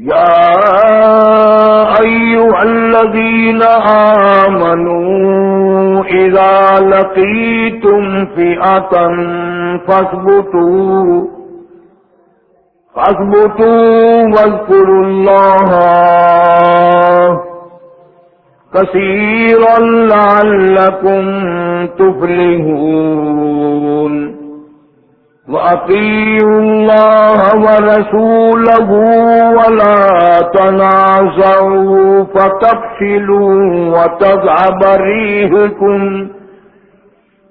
يا أيها الذين آمنوا إذا لقيتم فئة فاثبتوا فاثبتوا واذكروا الله كثيرا لعلكم تفلحون وأطيعوا الله ورسوله ولا تنازعوا فتفشلوا وتذعب ريهكم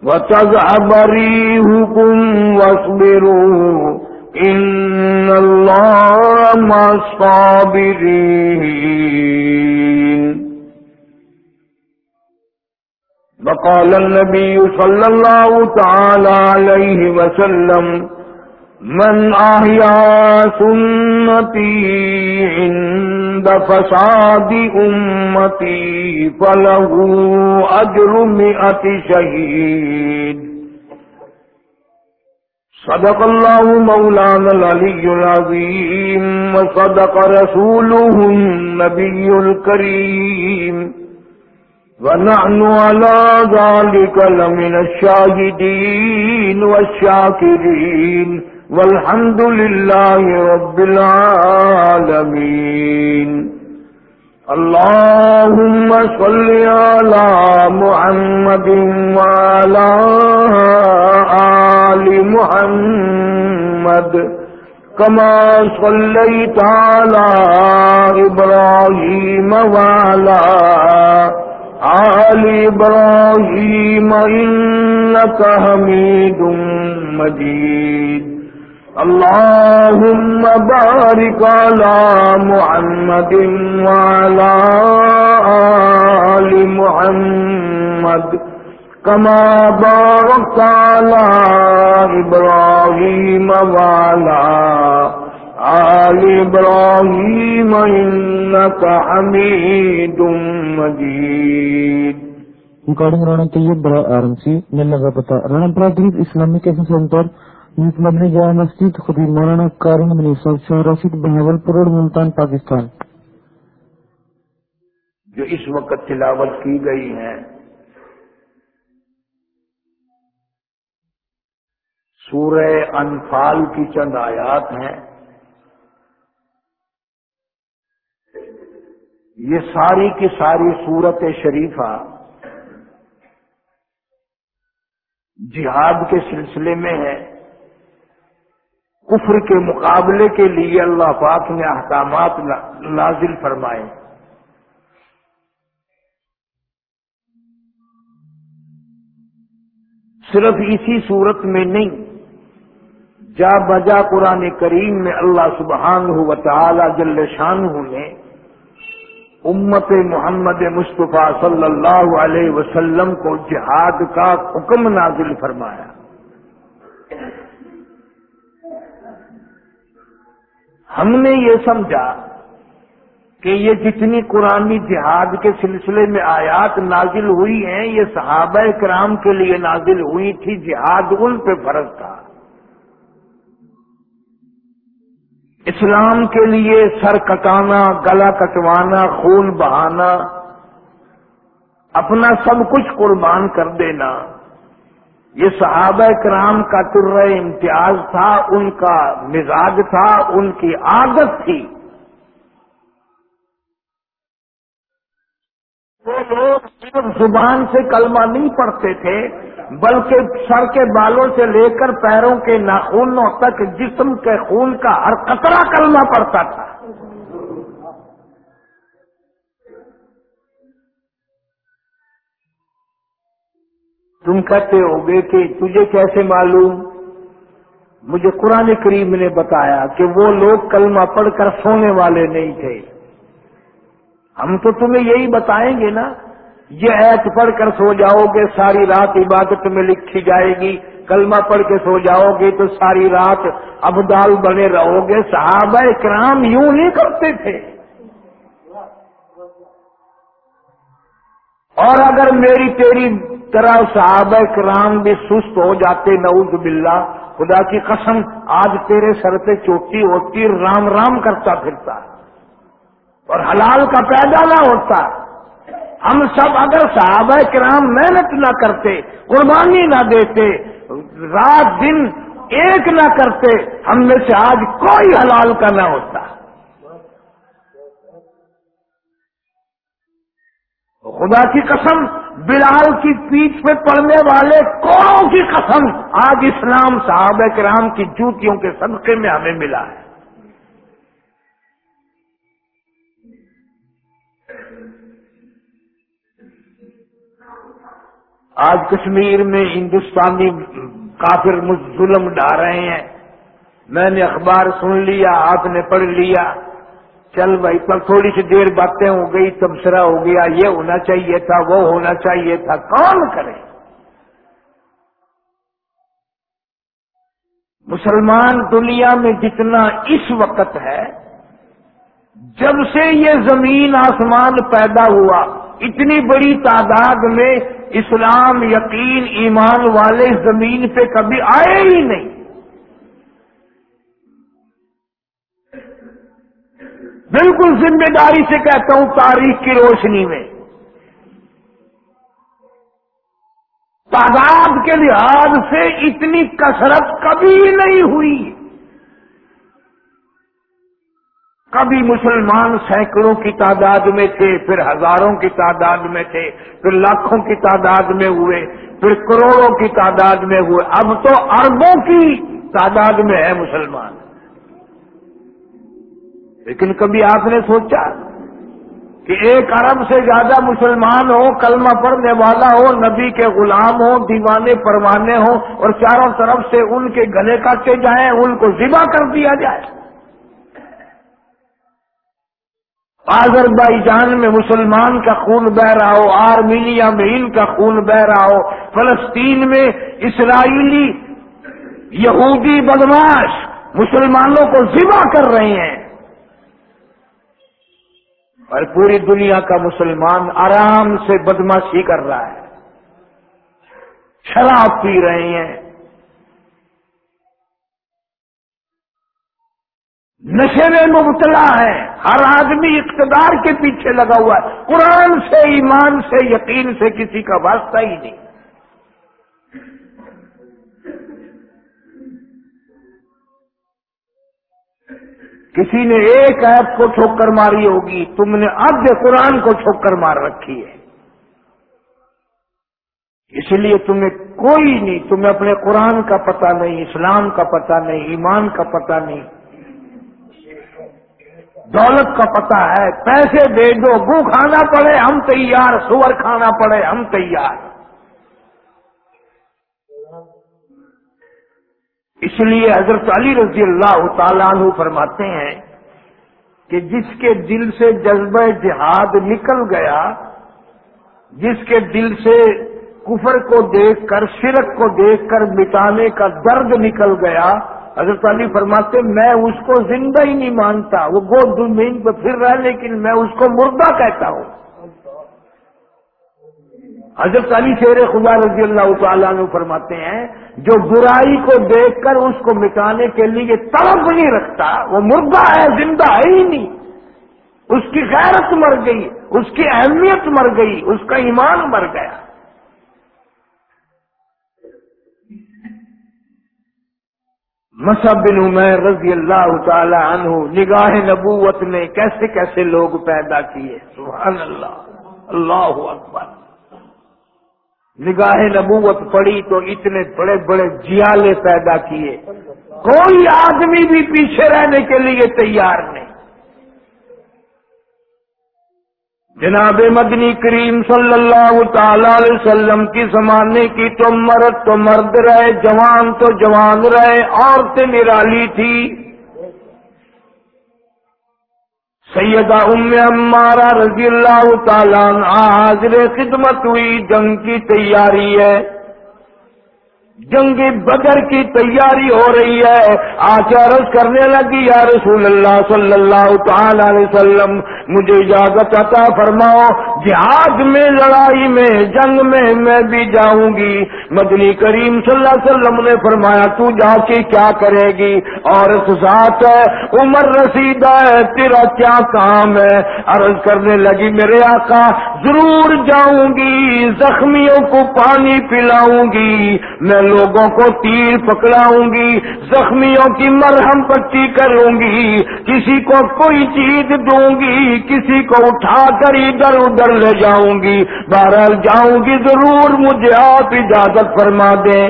وتذعب ريهكم واصبروا إن الله مع الصابرين وقال النبي صلى الله تعالى عليه وسلم، من أحيا سنتي عند فساد أمتي فله أجر مئة شهيد. صدق الله مولانا العلي العظيم، وصدق رسوله النبي الكريم. ونحن على ذلك لمن الشاهدين والشاكرين والحمد لله رب العالمين. اللهم صل على محمد وعلى آل محمد. كما صليت على إبراهيم وعلى آل إبراهيم إنك حميد مجيد. اللهم بارك على محمد وعلى آل محمد. كما باركت على إبراهيم وعلى آل إبراهيم إنك حميد مجيد. ریکارڈنگ رانا طیب برا آرم سی ملنے کا پتا۔ رانا برادری اسلامی کیسے سنٹر نیز مدنی جامع مسجد خدی مولانا کارم منی صاحب شاہ رشید بہاول پروڑ ملتان پاکستان۔ جو اس وقت تلاوت کی گئی ہیں سورہ انفال کی چند آیات ہیں۔ یہ ساری کی ساری صورت شریفہ جہاد کے سلسلے میں ہے۔ کفر کے مقابلے کے لیے اللہ پاک نے احکامات نازل فرمائے۔ صرف اسی صورت میں نہیں، جا بجا قرآن کریم میں اللہ سبحان و تعالی جل شان نے امت محمد مصطفیٰ صلی اللہ علیہ وسلم کو جہاد کا حکم نازل فرمایا۔ ہم نے یہ سمجھا کہ یہ جتنی قرآن جہاد کے سلسلے میں آیات نازل ہوئی ہیں، یہ صحابہ کرام کے لیے نازل ہوئی تھی، جہاد ان پہ فرض تھا۔ اسلام کے لیے سر کٹانا، گلا کٹوانا، خون بہانا، اپنا سب کچھ قربان کر دینا۔ یہ صحابہ کرام کا تر امتیاز تھا، ان کا مزاج تھا، ان کی عادت تھی۔ وہ لوگ صرف زبان سے کلمہ نہیں پڑھتے تھے بلکہ سر کے بالوں سے لے کر پیروں کے ناخونوں تک جسم کے خون کا ہر قطرہ کلمہ پڑتا تھا۔ تم کہتے ہو گے کہ تجھے کیسے معلوم؟ مجھے قرآن کریم نے بتایا کہ وہ لوگ کلمہ پڑھ کر سونے والے نہیں تھے۔ ہم تو تمہیں یہی بتائیں گے نا۔ یہ ایت پڑھ کر سو جاؤ گے، ساری رات عبادت میں لکھی جائے گی۔ کلمہ پڑھ کے سو جاؤ گے تو ساری رات ابدال بنے رہو گے۔ صحابہ کرام یوں نہیں کرتے تھے۔ اور اگر میری تیری طرح صحابہ کرام بھی سست ہو جاتے، نعوذ باللہ، خدا کی قسم، آج تیرے سر پہ چوٹی ہوتی، رام رام کرتا پھرتا۔ اور حلال کا پیدا نہ ہوتا۔ ہم سب اگر صحابہ کرام محنت نہ کرتے، قربانی نہ دیتے، رات دن ایک نہ کرتے، ہم میں سے آج کوئی حلال کا نہ ہوتا۔ خدا کی قسم، بلال کی پیٹ پہ پڑنے والے کوڑوں کی قسم، آج اسلام صحابہ کرام کی جوتیوں کے صدقے میں ہمیں ملا ہے۔ آج کشمیر میں ہندوستانی کافر ظلم ڈا رہے ہیں۔ میں نے اخبار سن لیا، آپ نے پڑھ لیا۔ چل بھائی، پر تھوڑی سی دیر باتیں ہو گئی، تبصرہ ہو گیا۔ یہ ہونا چاہیے تھا، وہ ہونا چاہیے تھا۔ کون کرے؟ مسلمان دنیا میں جتنا اس وقت ہے، جب سے یہ زمین آسمان پیدا ہوا اتنی بڑی تعداد میں اسلام یقین ایمان والے زمین پہ کبھی آئے ہی نہیں۔ بالکل ذمہ داری سے کہتا ہوں تاریخ کی روشنی میں۔ تعداد کے لحاظ سے اتنی کثرت کبھی نہیں ہوئی۔ کبھی مسلمان سینکڑوں کی تعداد میں تھے، پھر ہزاروں کی تعداد میں تھے، پھر لاکھوں کی تعداد میں ہوئے، پھر کروڑوں کی تعداد میں ہوئے۔ اب تو اربوں کی تعداد میں ہے مسلمان۔ لیکن کبھی آپ نے سوچا کہ ایک ارب سے زیادہ مسلمان ہو کلمہ پڑھنے والا ہو نبی کے غلام ہو دیوانے پروانے ہوں، اور چاروں طرف سے ان کے گلے کاٹے جائیں، ان کو ذبح کر دیا جائے۔ آزر بائی جان میں مسلمان کا خون بہ رہا ہو آرمینیا میں ان کا خون بہ رہا ہو، فلسطین میں اسرائیلی یہودی بدماش مسلمانوں کو ذبح کر رہے ہیں۔ اور پوری دنیا کا مسلمان آرام سے بدماشی کر رہا ہے، شراب پی رہے ہیں۔ نشے میں مبتلا ہے، ہر آدمی اقتدار کے پیچھے لگا ہوا ہے۔ قرآن سے، ایمان سے، یقین سے کسی کا واسطہ ہی نہیں۔ کسی نے ایک ایپ کو ٹھوکر ماری ہوگی، تم نے اب قرآن کو ٹھوکر مار رکھی ہے۔ اس لیے تمہیں کوئی نہیں، تمہیں اپنے قرآن کا پتہ نہیں، اسلام کا پتہ نہیں، ایمان کا پتہ نہیں۔ دولت کا پتہ ہے، پیسے دے دو گو کھانا پڑے، ہم تیار، سور کھانا پڑے، ہم تیار۔ اس لیے حضرت علی رضی اللہ تعالیٰ عنہ فرماتے ہیں کہ جس کے دل سے جذبہ جہاد نکل گیا، جس کے دل سے کفر کو دیکھ کر، شرک کو دیکھ کر، مٹانے کا درد نکل گیا حضرت علی فرماتے میں اس کو زندہ ہی نہیں مانتا، وہ گو زمین پہ پھر رہا لیکن میں اس کو مردہ کہتا ہوں۔ حضرت علی شیر خدا رضی اللہ تعالیٰ نے فرماتے ہیں، جو برائی کو دیکھ کر اس کو مٹانے کے لیے طلب نہیں رکھتا، وہ مردہ ہے، زندہ ہے ہی نہیں۔ اس کی غیرت مر گئی، اس کی اہمیت مر گئی، اس کا ایمان مر گیا۔ مصب بن عمیر رضی اللہ تعالی عنہ نگاہ نبوت نے کیسے کیسے لوگ پیدا کیے؟ سبحان اللہ اللہ اکبر۔ نگاہ نبوت پڑی تو اتنے بڑے بڑے جیالے پیدا کیے۔ کوئی آدمی بھی پیچھے رہنے کے لیے تیار نہیں۔ جناب مدنی کریم صلی اللہ تعالی علیہ وسلم کی زمانے کی تو مرد تو مرد رہے، جوان تو جوان رہے، عورتیں نرالی تھی۔ سیدہ ام امارا رضی اللہ تعالیٰ حاضر خدمت ہوئی، جنگ کی تیاری ہے۔ جنگ بدر کی تیاری ہو رہی ہے۔ آچارس کرنے لگی، یا رسول اللہ صلی اللہ تعالی علیہ وسلم، مجھے اجازت عطا فرماؤ جہاد میں، لڑائی میں، جنگ میں میں بھی جاؤں گی۔ مدنی کریم صلی اللہ علیہ وسلم نے فرمایا، تو جا کے کیا کرے گی؟ اور ہے، عمر رسید ہے، تیرا کیا کام ہے؟ عرض کرنے لگی، میرے آقا، ضرور جاؤں گی، زخمیوں کو پانی پلاؤں گی، میں لوگوں کو تیر پکڑاؤں گی، زخمیوں کی مرہم پٹی کروں گی، کسی کو کوئی چیز دوں گی، کسی کو اٹھا کر ادھر ادھر لے جاؤں گی بہرحال جاؤں گی ضرور مجھے آپ اجازت فرما دیں۔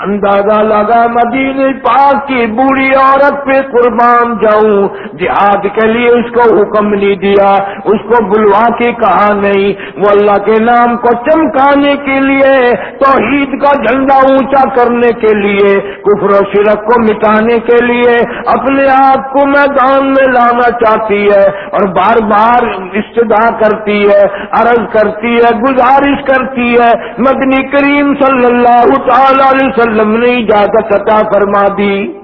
اندازہ لگا مدینہ پاک کی بوڑھی عورت پہ قربان جاؤں۔ جہاد کے لیے اس کو حکم نہیں دیا، اس کو بلوا کے کہا نہیں۔ وہ اللہ کے نام کو چمکانے کے لیے، توحید کا جھنڈا اونچا کرنے کے لیے، کفر و شرک کو مٹانے کے لیے اپنے آپ کو میدان میں لانا چاہتی ہے اور بار بار استدا کرتی ہے، عرض کرتی ہے، گزارش کرتی ہے۔ مدنی کریم صلی اللہ تعالی علیہ وسلم وسلم نے اجازت عطا فرما دی۔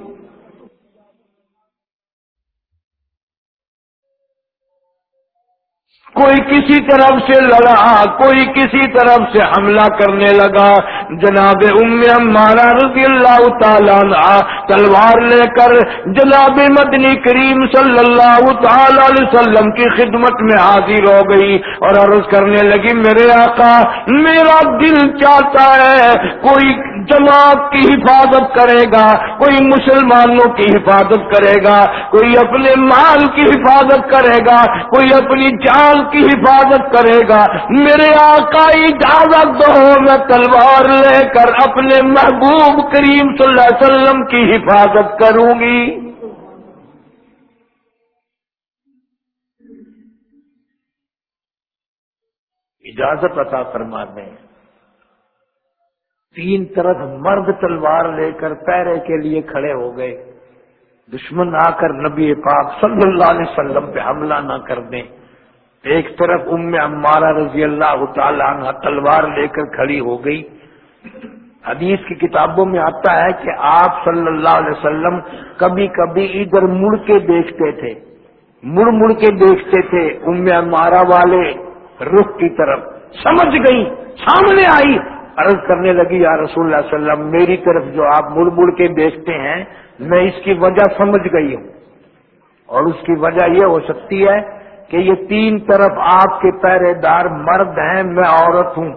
کوئی کسی طرف سے لڑا، کوئی کسی طرف سے حملہ کرنے لگا۔ جناب ام رضی اللہ تعالیٰ تلوار لے کر جناب مدنی کریم صلی اللہ تعالی علیہ وسلم کی خدمت میں حاضر ہو گئی اور عرض کرنے لگی، میرے آقا، میرا دل چاہتا ہے کوئی جماعت کی حفاظت کرے گا، کوئی مسلمانوں کی حفاظت کرے گا، کوئی اپنے مال کی حفاظت کرے گا، کوئی اپنی جان کی حفاظت کرے گا۔ میرے آقا، اجازت دو، میں تلوار لے کر اپنے محبوب کریم صلی اللہ علیہ وسلم کی حفاظت کروں گی۔ اجازت عطا فرما دیں۔ تین طرف مرد تلوار لے کر پیرے کے لیے کھڑے ہو گئے۔ دشمن آ کر نبی پاک صلی اللہ علیہ وسلم پہ حملہ نہ کر دیں۔ ایک طرف ام امارہ رضی اللہ تعالیٰ عنہ تلوار لے کر کھڑی ہو گئی۔ حدیث کی کتابوں میں آتا ہے کہ آپ صلی اللہ علیہ وسلم کبھی کبھی ادھر مڑ کے دیکھتے تھے۔ مڑ مڑ کے دیکھتے تھے۔ ام امارہ والے رخ کی طرف سمجھ گئی سامنے آئی۔ عرض کرنے لگی، یا رسول اللہ علیہ وسلم، میری طرف جو آپ مڑ مڑ کے دیکھتے ہیں، میں اس کی وجہ سمجھ گئی ہوں. اور اس کی وجہ یہ ہو سکتی ہے کہ یہ تین طرف آپ کے پہرے دار مرد ہیں، میں عورت ہوں۔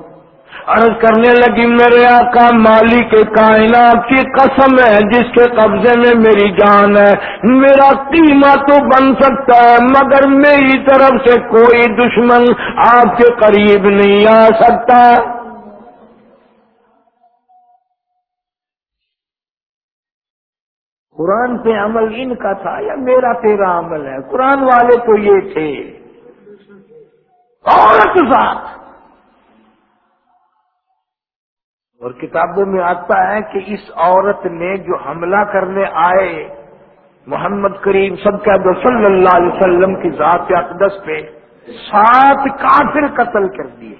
عرض کرنے لگی، میرے آقا مالی کے کائنات کی قسم ہے، جس کے قبضے میں میری جان ہے، میرا قیمہ تو بن سکتا ہے، مگر میری طرف سے کوئی دشمن آپ کے قریب نہیں آ سکتا۔ قرآن پہ عمل ان کا تھا یا میرا تیرا عمل ہے؟ قرآن والے تو یہ تھے۔ عورت ذات۔ اور کتابوں میں آتا ہے کہ اس عورت نے جو حملہ کرنے آئے، محمد کریم سب کا صلی اللہ علیہ وسلم کی ذات اقدس پہ سات کافر قتل کر دیے۔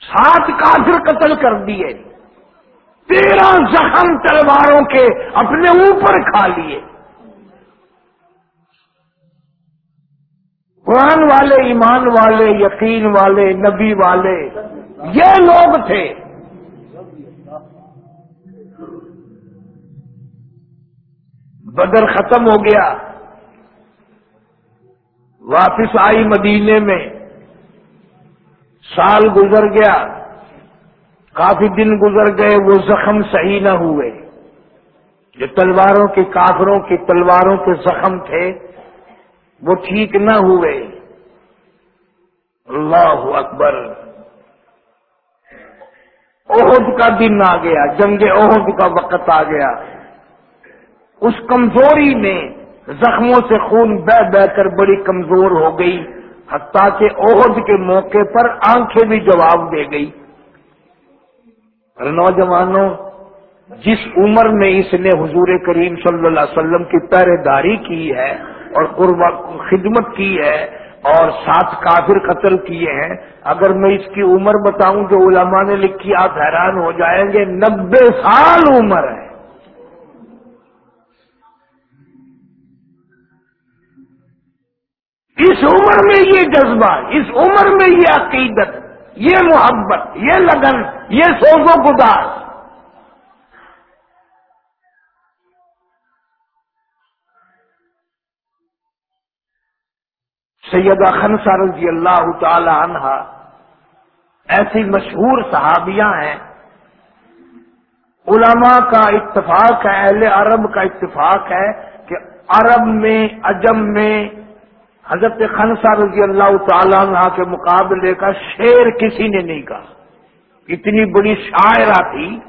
سات کافر قتل کر دیے۔ تیرہ زخم تلواروں کے اپنے اوپر کھا لیے۔ قرآن والے، ایمان والے، یقین والے، نبی والے، یہ لوگ تھے۔ بدر ختم ہو گیا۔ واپس آئی مدینے میں۔ سال گزر گیا۔ کافی دن گزر گئے، وہ زخم صحیح نہ ہوئے۔ جو تلواروں کے کافروں کی تلواروں کے زخم تھے، وہ ٹھیک نہ ہوئے۔ اللہ اکبر۔ عہد کا دن آ گیا، جنگ عہد کا وقت آ گیا۔ اس کمزوری میں زخموں سے خون بہ بہ کر بڑی کمزور ہو گئی، حتیٰ کہ عہد کے موقع پر آنکھیں بھی جواب دے گئی۔ نوجوانوں، جس عمر میں اس نے حضور کریم صلی اللہ علیہ وسلم کی پہرے داری کی ہے اور قربا خدمت کی ہے اور سات کافر قتل کیے ہیں، اگر میں اس کی عمر بتاؤں جو علماء نے لکھی، آپ حیران ہو جائیں گے، نبے سال عمر ہے۔ اس عمر میں یہ جذبہ، اس عمر میں یہ عقیدت، یہ محبت، یہ لگن یہ سوز و سیدہ خنسا رضی اللہ تعالی عنہ ایسی مشہور صحابیاں ہیں۔ علماء کا اتفاق ہے، اہل عرب کا اتفاق ہے کہ عرب میں، عجم میں حضرت خنسا رضی اللہ تعالیٰ عنہ کے مقابلے کا شیر کسی نے نہیں کہا۔ اتنی بڑی شاعرہ تھی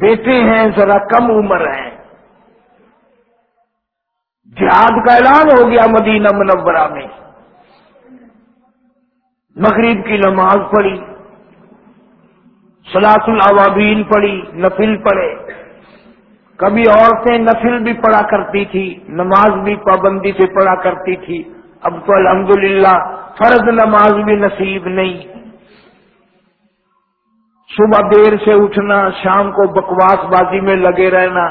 بیٹے ہیں، ذرا کم عمر ہیں۔ جہاد کا اعلان ہو گیا مدینہ منورہ میں۔ مغرب کی نماز پڑھی سلاس العوابین پڑھی، نفل پڑھے۔ کبھی عورتیں نفل بھی پڑھا کرتی تھی، نماز بھی پابندی سے پڑھا کرتی تھی۔ اب تو الحمدللہ فرض نماز بھی نصیب نہیں۔ صبح دیر سے اٹھنا، شام کو بکواس بازی میں لگے رہنا۔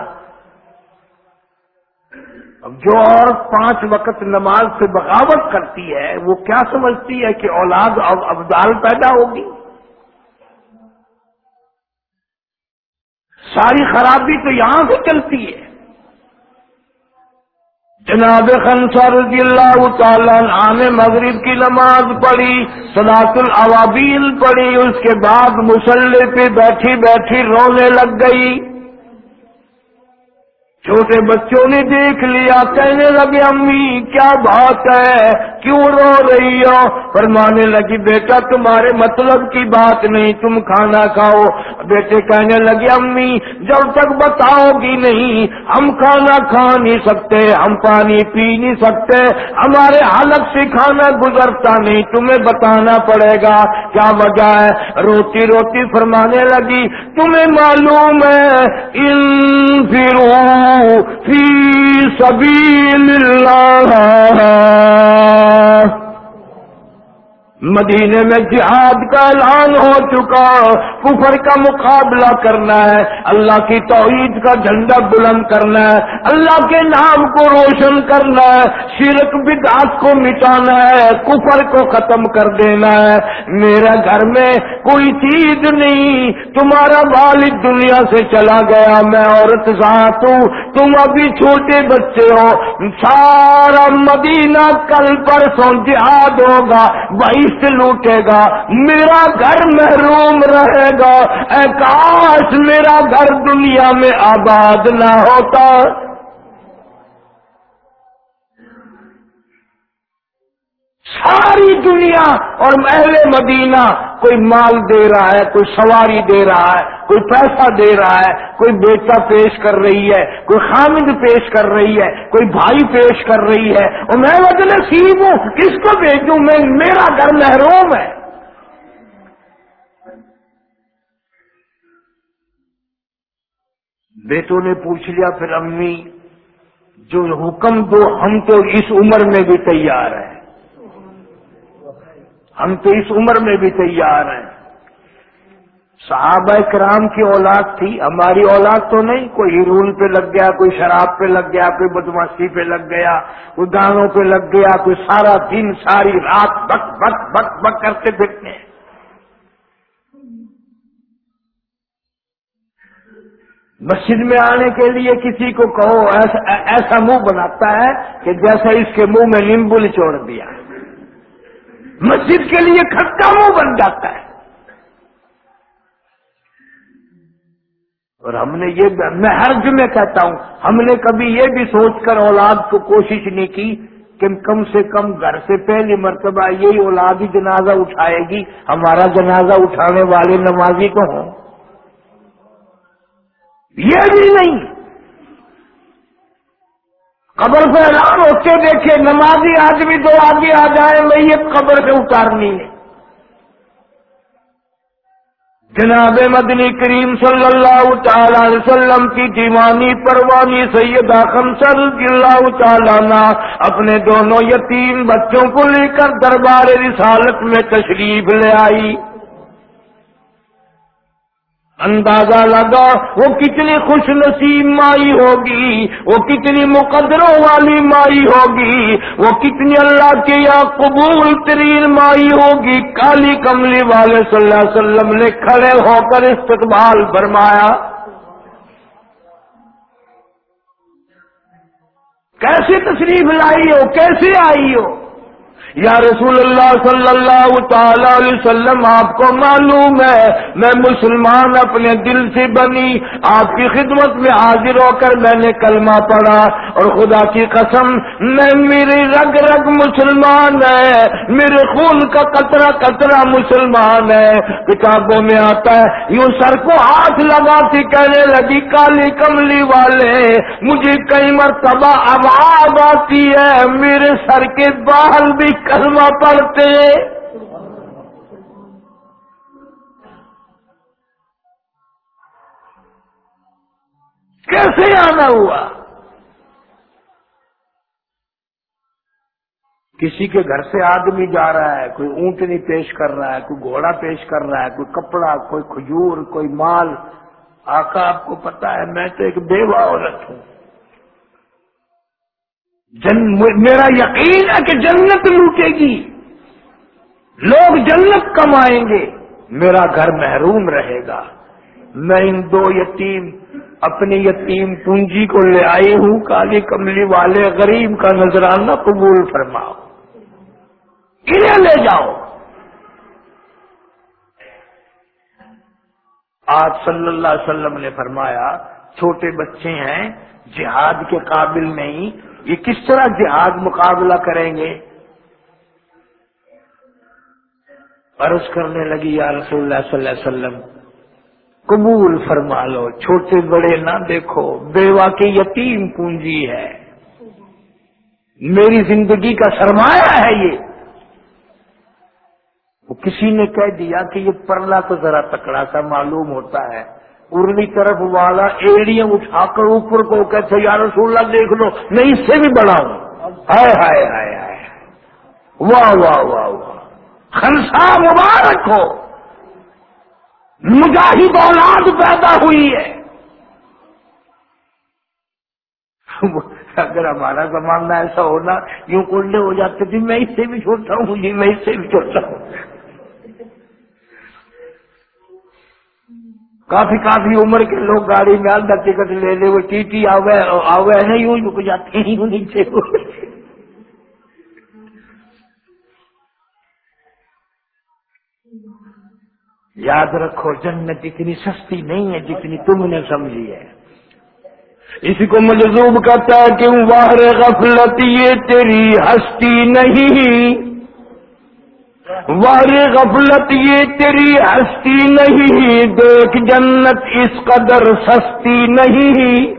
اب جو عورت پانچ وقت نماز سے بغاوت کرتی ہے، وہ کیا سمجھتی ہے کہ اولاد اب ابدال پیدا ہوگی؟ ساری خرابی تو یہاں سے چلتی ہے۔ جناب خنسر رضی اللہ تعالیٰ نے مغرب کی نماز پڑھی صلاط العوابین پڑھی، اس کے بعد مسلح پہ بیٹھی بیٹھی رونے لگ گئی۔ چھوٹے بچوں نے دیکھ لیا، کہنے لگے، امی، کیا بات ہے؟ کیوں رو رہی ہو؟ فرمانے لگی، بیٹا، تمہارے مطلب کی بات نہیں، تم کھانا کھاؤ. بیٹے کہنے لگے، امی، جب تک بتاؤ گی نہیں، ہم کھانا کھا نہیں سکتے، ہم پانی پی نہیں سکتے، ہمارے حالت سے کھانا گزرتا نہیں، تمہیں بتانا پڑے گا، کیا وجہ ہے؟ روتی روتی فرمانے لگی، تمہیں معلوم ہے، ان پھر فی سبیل اللہ مدینے میں جہاد کا اعلان ہو چکا۔ کفر کا مقابلہ کرنا ہے، اللہ کی توحید کا جھنڈا بلند کرنا ہے، اللہ کے نام کو روشن کرنا ہے، شرک بدعات کو مٹانا ہے، کفر کو ختم کر دینا ہے۔ میرے گھر میں کوئی چیز نہیں، تمہارا والد دنیا سے چلا گیا، میں عورت ذات ہوں، تم ابھی چھوٹے بچے ہو۔ سارا مدینہ کل پر سو جہاد ہوگا بھائی سے لوٹے گا، میرا گھر محروم رہے گا۔ اے کاش میرا گھر دنیا میں آباد نہ ہوتا۔ ساری دنیا اور محل مدینہ کوئی مال دے رہا ہے، کوئی سواری دے رہا ہے، کوئی پیسہ دے رہا ہے، کوئی بیٹا پیش کر رہی ہے، کوئی خامد پیش کر رہی ہے، کوئی بھائی پیش کر رہی ہے۔ اور میں وجہ نصیب ہوں، کس کو بھیجوں؟ میں، میرا گھر محروم ہے۔ بیٹوں نے پوچھ لیا، پھر امی، جو حکم دو، ہم تو اس عمر میں بھی تیار ہیں۔ ہم تو اس عمر میں بھی تیار ہیں۔ صحابہ کرام کی اولاد تھی، ہماری اولاد تو نہیں، کوئی ہیرول پہ لگ گیا، کوئی شراب پہ لگ گیا، کوئی بدماشی پہ لگ گیا، کوئی گانوں پہ لگ گیا، کوئی سارا دن، ساری رات بک بک بک بک کرتے پھرتے ہیں۔ مسجد میں آنے کے لیے کسی کو کہو، ایسا منہ بناتا ہے کہ جیسا اس کے منہ میں نیمبو چھوڑ دیا۔ مسجد کے لیے کھٹا منہ بن جاتا ہے۔ اور ہم نے یہ میں ہر جمعے کہتا ہوں، ہم نے کبھی یہ بھی سوچ کر اولاد کو کوشش نہیں کی کہ کم سے کم گھر سے پہلی مرتبہ یہی اولاد ہی جنازہ اٹھائے گی، ہمارا جنازہ اٹھانے والے نمازی کو ہوں؟ یہ بھی نہیں۔ قبر سے اعلان ہوتے دیکھے، نمازی آدمی، دو آگے آ جائیں میں یہ قبر سے اتارنی ہے۔ جناب مدنی کریم صلی اللہ تعالی علیہ وسلم کی دیوانی پروانی سید خمسر اللہ تعالیٰ اپنے دونوں یتیم بچوں کو لے کر دربار رسالت میں تشریف لے آئی۔ اندازہ لگا وہ کتنی خوش نصیب مائی ہوگی، وہ کتنی مقدروں والی مائی ہوگی، وہ کتنی اللہ کے یہاں قبول ترین مائی ہوگی۔ کالی کملی والے صلی اللہ علیہ وسلم نے کھڑے ہو کر استقبال فرمایا۔ کیسے تشریف لائی ہو؟ کیسے آئی ہو؟ یا رسول اللہ صلی اللہ تعالی علیہ وسلم، آپ کو معلوم ہے، میں مسلمان اپنے دل سے بنی، آپ کی خدمت میں حاضر ہو کر میں نے کلمہ پڑھا، اور خدا کی قسم، میں میری رگ رگ مسلمان ہے میرے خون کا قطرہ قطرہ مسلمان ہے کتابوں میں آتا ہے، یوں سر کو ہاتھ لگاتی کہنے لگی، کالی کملی والے، مجھے کئی مرتبہ آواز آتی ہے، میرے سر کے بال بھی کلمہ پڑھتے کیسے آنا ہوا؟ کسی کے گھر سے آدمی جا رہا ہے، کوئی اونٹنی پیش کر رہا ہے، کوئی گھوڑا پیش کر رہا ہے، کوئی کپڑا، کوئی کھجور، کوئی مال۔ آقا، آپ کو پتا ہے، میں تو ایک بیوہ عورت ہوں۔ جن میرا یقین ہے کہ جنت لوٹے گی۔ لوگ جنت کمائیں گے۔ میرا گھر محروم رہے گا۔ میں ان دو یتیم اپنی یتیم پونجی کو لے آئی ہوں۔ کالی کملی والے غریب کا نظرانہ قبول فرماؤ۔ انہیں لے جاؤ۔ آج صلی اللہ علیہ وسلم نے فرمایا، چھوٹے بچے ہیں، جہاد کے قابل نہیں۔ یہ کس طرح جہاد مقابلہ کریں گے؟ عرض کرنے لگی، یا رسول اللہ صلی اللہ علیہ وسلم، قبول فرما لو، چھوٹے بڑے نہ دیکھو بیوہ کی یتیم پونجی ہے۔ میری زندگی کا سرمایہ ہے یہ۔ وہ کسی نے کہہ دیا کہ یہ پرلا تو ذرا تکڑا سا معلوم ہوتا ہے۔ ارلی طرف والا ایڑیاں اٹھا کر اوپر کو کہتے یا رسول اللہ دیکھ لو، میں اس سے بھی بڑا ہوں۔ ہائے ہائے ہائے ہائے۔ واہ واہ واہ واہ۔ خنسا مبارک ہو۔ مجاہد اولاد پیدا ہوئی ہے۔ اگر ہمارا زمانہ ایسا ہونا، یوں کنڈے ہو جاتے تھے میں اس سے بھی چھوٹا ہوں جی میں اس سے بھی چھوٹا ہوں۔ کافی کافی عمر کے لوگ گاڑی میں آدھا ٹکٹ لے لے، وہ ٹی ٹی آوے آوے، نہیں یوں رک جاتے ہیں نیچے۔ یاد رکھو، جنت اتنی سستی نہیں ہے جتنی تم نے سمجھی ہے۔ اسی کو مجذوب کرتا ہے کہ واہر غفلت، یہ تیری ہستی نہیں۔ وار غفلت یہ تیری ہستی نہیں، دیکھ جنت اس قدر سستی نہیں۔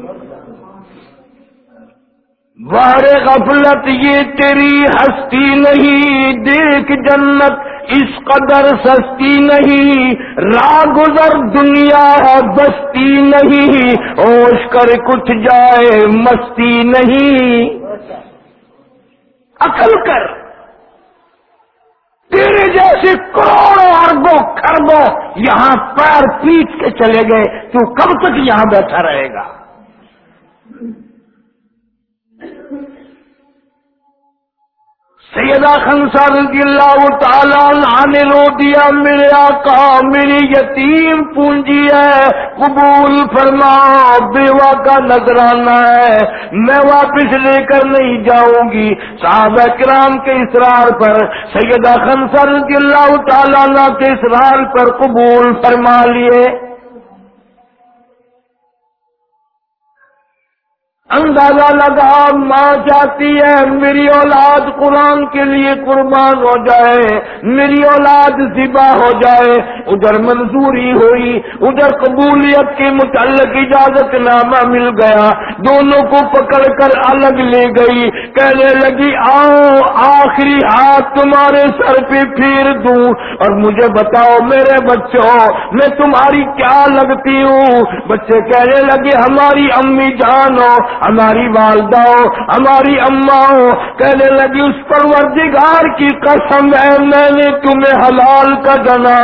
وار غفلت یہ تیری ہستی نہیں، دیکھ جنت اس قدر سستی نہیں۔ را گزر دنیا بستی نہیں اوش کر کچھ جائے مستی نہیں۔ عقل کر۔ تیرے جیسے کروڑوں اربوں خربوں یہاں پیر پیٹ کے چلے گئے، تو کب تک یہاں بیٹھا رہے گا؟ سیدہ خنسا رضی اللہ تعالیٰ نے رو دیا میرے آقا، میری یتیم پونجی ہے۔ قبول فرما بیوہ کا نظرانہ ہے۔ میں واپس لے کر نہیں جاؤں گی۔ صحابہ کرام کے اسرار پر، سیدہ خنسا رضی اللہ تعالیٰ کے اسرار پر قبول فرما لیے۔ اندازہ لگا ماں چاہتی ہے میری اولاد قرآن کے لیے قربان ہو جائے، میری اولاد ذبا ہو جائے۔ ادھر منظوری ہوئی، ادھر قبولیت کے متعلق اجازت نامہ مل گیا۔ دونوں کو پکڑ کر الگ لے گئی۔ کہنے لگی، آؤ، آخری ہاتھ تمہارے سر پہ پھیر دوں۔ اور مجھے بتاؤ میرے بچوں، میں تمہاری کیا لگتی ہوں؟ بچے کہنے لگے، ہماری امی جانو ہماری والدہ ہماری اماں کہنے لگی اس پروردگار کی قسم ہے میں نے تمہیں حلال کا جنا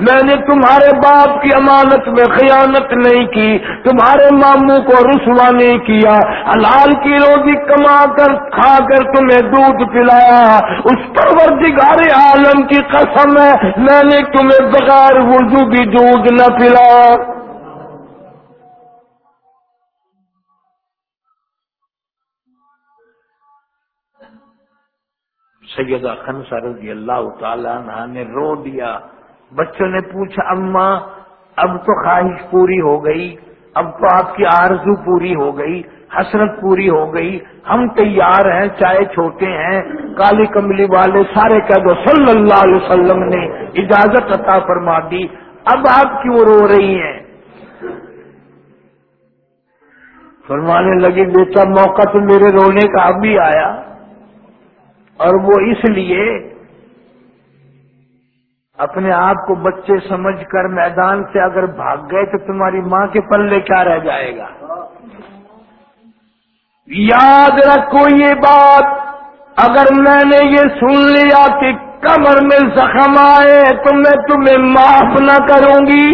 میں نے تمہارے باپ کی امانت میں خیانت نہیں کی، تمہارے ماموں کو رسوا نہیں کیا، حلال کی روزی کما کر، کھا کر تمہیں دودھ پلایا، اس پروردگار عالم کی قسم ہے، میں نے تمہیں بغیر وضو بھی دودھ نہ پلایا۔ سیدہ خنسا رضی اللہ تعالیٰ عنہ نے رو دیا۔ بچوں نے پوچھا اما اب تو خواہش پوری ہو گئی، اب تو آپ کی آرزو پوری ہو گئی، حسرت پوری ہو گئی، ہم تیار ہیں، چاہے چھوٹے ہیں، کالی کملی والے سارے کہہ دو۔ صلی اللہ علیہ وسلم نے اجازت عطا فرما دی۔ اب آپ کیوں رو رہی ہیں؟ فرمانے لگی بیٹا، موقع تو میرے رونے کا اب بھی آیا۔ اور وہ اس لیے اپنے آپ کو بچے سمجھ کر میدان سے اگر بھاگ گئے تو تمہاری ماں کے پلے کیا رہ جائے گا؟ یاد رکھو یہ بات، اگر میں نے یہ سن لیا کہ کمر میں زخم آئے تو میں تمہیں معاف نہ کروں گی،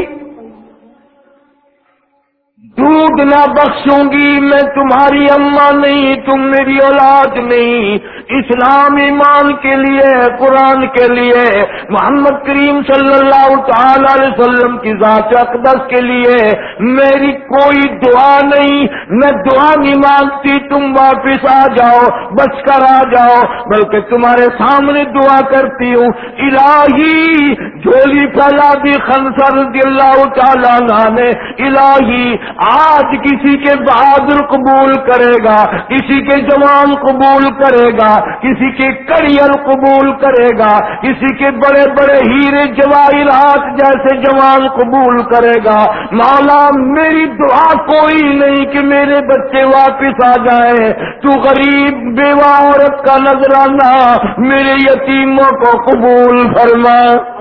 دودھ نہ بخشوں گی، میں تمہاری اماں نہیں، تم میری اولاد نہیں۔ اسلام ایمان کے لیے، قرآن کے لیے، محمد کریم صلی اللہ تعالی علیہ وسلم کی ذات اقدس کے لیے میری کوئی دعا نہیں، میں دعا نہیں مانگتی، تم واپس آ جاؤ بچ کر آ جاؤ، بلکہ تمہارے سامنے دعا کرتی ہوں۔ الہی، جھولی پھیلا دی خنسر رضی اللہ تعالیٰ نے۔ الہی، آج کسی کے بہادر قبول کرے گا، کسی کے جوان قبول کرے گا۔ کسی کے کریئر قبول کرے گا، کسی کے بڑے بڑے ہیرے جواہرات جیسے جوان قبول کرے گا۔ مولا میری دعا کوئی نہیں کہ میرے بچے واپس آ جائیں۔ تو غریب بیوہ عورت کا نظرانہ میرے یتیموں کو قبول فرما۔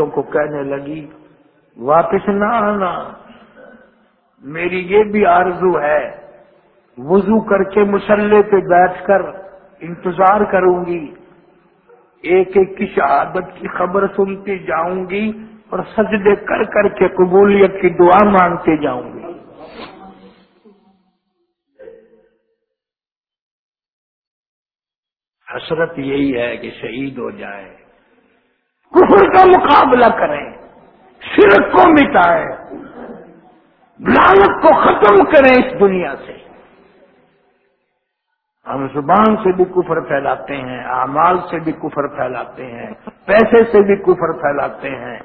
اور کو کہنے لگی، واپس نہ آنا، میری یہ بھی آرزو ہے، وضو کر کے مسلح پہ بیٹھ کر انتظار کروں گی ایک ایک کی شہادت کی خبر سنتی جاؤں گی اور سجدے کر کر کے قبولیت کی دعا مانگتے جاؤں گی حسرت یہی ہے کہ شہید ہو جائے کفر کا مقابلہ کریں، شرک کو مٹائیں لالت کو ختم کریں اس دنیا سے۔ ہم زبان سے بھی کفر پھیلاتے ہیں، اعمال سے بھی کفر پھیلاتے ہیں، پیسے سے بھی کفر پھیلاتے ہیں۔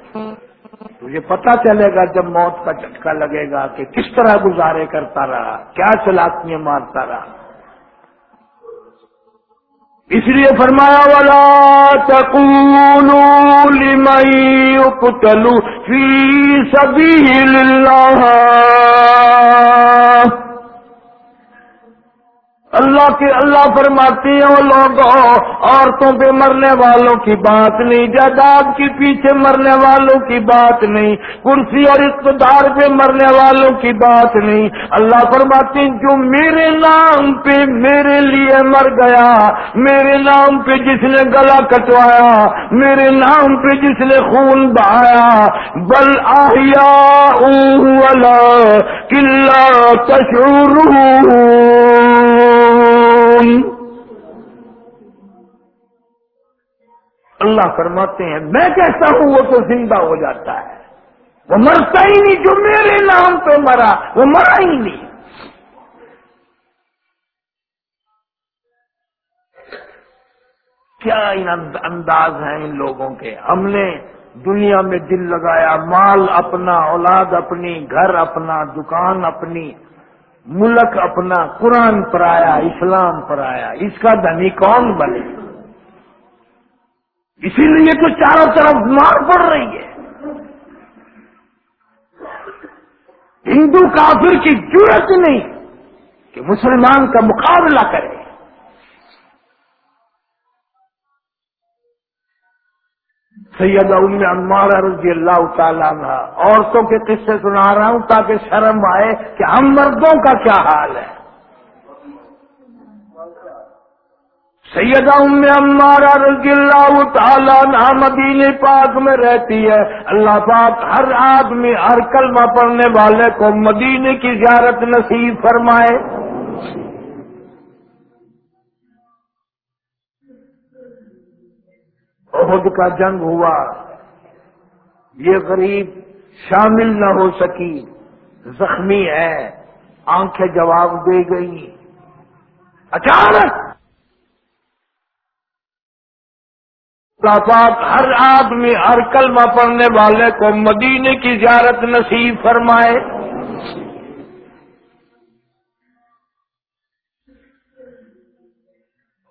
تجھے پتا چلے گا جب موت کا جھٹکا لگے گا کہ کس طرح گزارے کرتا رہا، کیا چلاکیاں مارتا رہا۔ اس لیے فرمایا والا لمن يقتل فی سبیل اللہ اللہ کے اللہ فرماتی ہیں وہ لوگ، عورتوں پہ مرنے والوں کی بات نہیں، جائیداد کے پیچھے مرنے والوں کی بات نہیں، کرسی اور اقتدار پہ مرنے والوں کی بات نہیں۔ اللہ فرماتی جو میرے نام پہ میرے لیے مر گیا، میرے نام پہ جس نے گلا کٹوایا، میرے نام پہ جس نے خون بہایا، بل آیا قلعہ تشور اللہ فرماتے ہیں، میں کہتا ہوں وہ تو زندہ ہو جاتا ہے۔ وہ مرتا ہی نہیں، جو میرے نام پہ مرا، وہ مرا ہی نہیں۔ کیا ان انداز ہیں ان لوگوں کے؟ ہم نے دنیا میں دل لگایا، مال اپنا، اولاد اپنی، گھر اپنا، دکان اپنی، ملک اپنا، قرآن پر آیا، اسلام پر آیا۔ اس کا دھنی کون بنے؟ اسی لیے تو چاروں طرف مار پڑ رہی ہے۔ ہندو کافر کی ضرورت نہیں کہ مسلمان کا مقابلہ کرے۔ سید ام عمارہ رضی اللہ تعالیٰ عورتوں کے قصے سنا رہا ہوں تاکہ شرم آئے کہ ہم مردوں کا کیا حال ہے۔ سیدہ ام عمارہ رضی اللہ تعالیٰ عنہ پاک میں رہتی ہے۔ اللہ پاک ہر آدمی، ہر کلمہ پڑھنے والے کو مدینے کی زیارت نصیب فرمائے۔ عہد کا جنگ ہوا۔ یہ غریب شامل نہ ہو سکی۔ زخمی ہے۔ آنکھیں جواب دے گئی۔ اچانک پاک ہر آدمی، ہر کلمہ پڑھنے والے کو مدینے کی زیارت نصیب فرمائے۔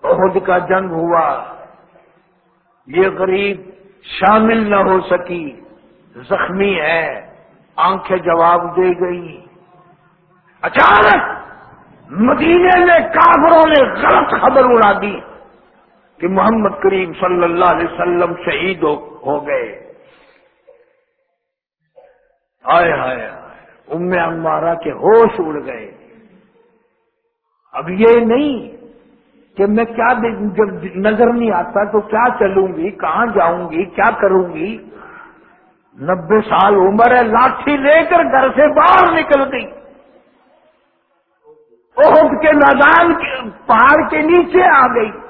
عہد کا جنگ ہوا۔ یہ غریب شامل نہ ہو سکی، زخمی ہے، آنکھیں جواب دے گئی۔ اچانک مدینے میں کافروں نے غلط خبر اڑا دی۔ کہ محمد کریم صلی اللہ علیہ وسلم شہید ہو گئے۔ آئے ہائے ام امارا کے ہوش اڑ گئے۔ اب یہ نہیں کہ میں کیا جب نظر نہیں آتا تو کیا چلوں گی؟ کہاں جاؤں گی؟ کیا کروں گی؟ نبے سال عمر ہے، لاٹھی لے کر گھر سے باہر نکل گئی۔ عہد کے میدان پہاڑ کے نیچے آ گئی۔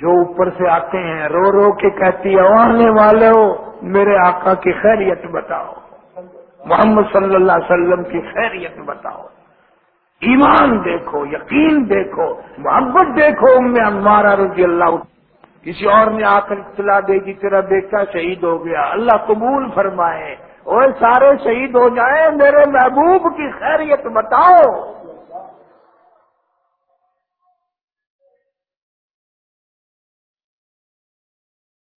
جو اوپر سے آتے ہیں، رو رو کے کہتی ہے، آنے والے ہو میرے آقا کی خیریت بتاؤ۔ محمد صلی اللہ علیہ وسلم کی خیریت بتاؤ۔ ایمان دیکھو، یقین دیکھو، محبت دیکھو میں ہمارا رضی اللہ کسی اور نے آ کر اطلاع دے گی تیرا بیٹا شہید ہو گیا۔ اللہ قبول فرمائے۔ اور سارے شہید ہو جائیں، میرے محبوب کی خیریت بتاؤ۔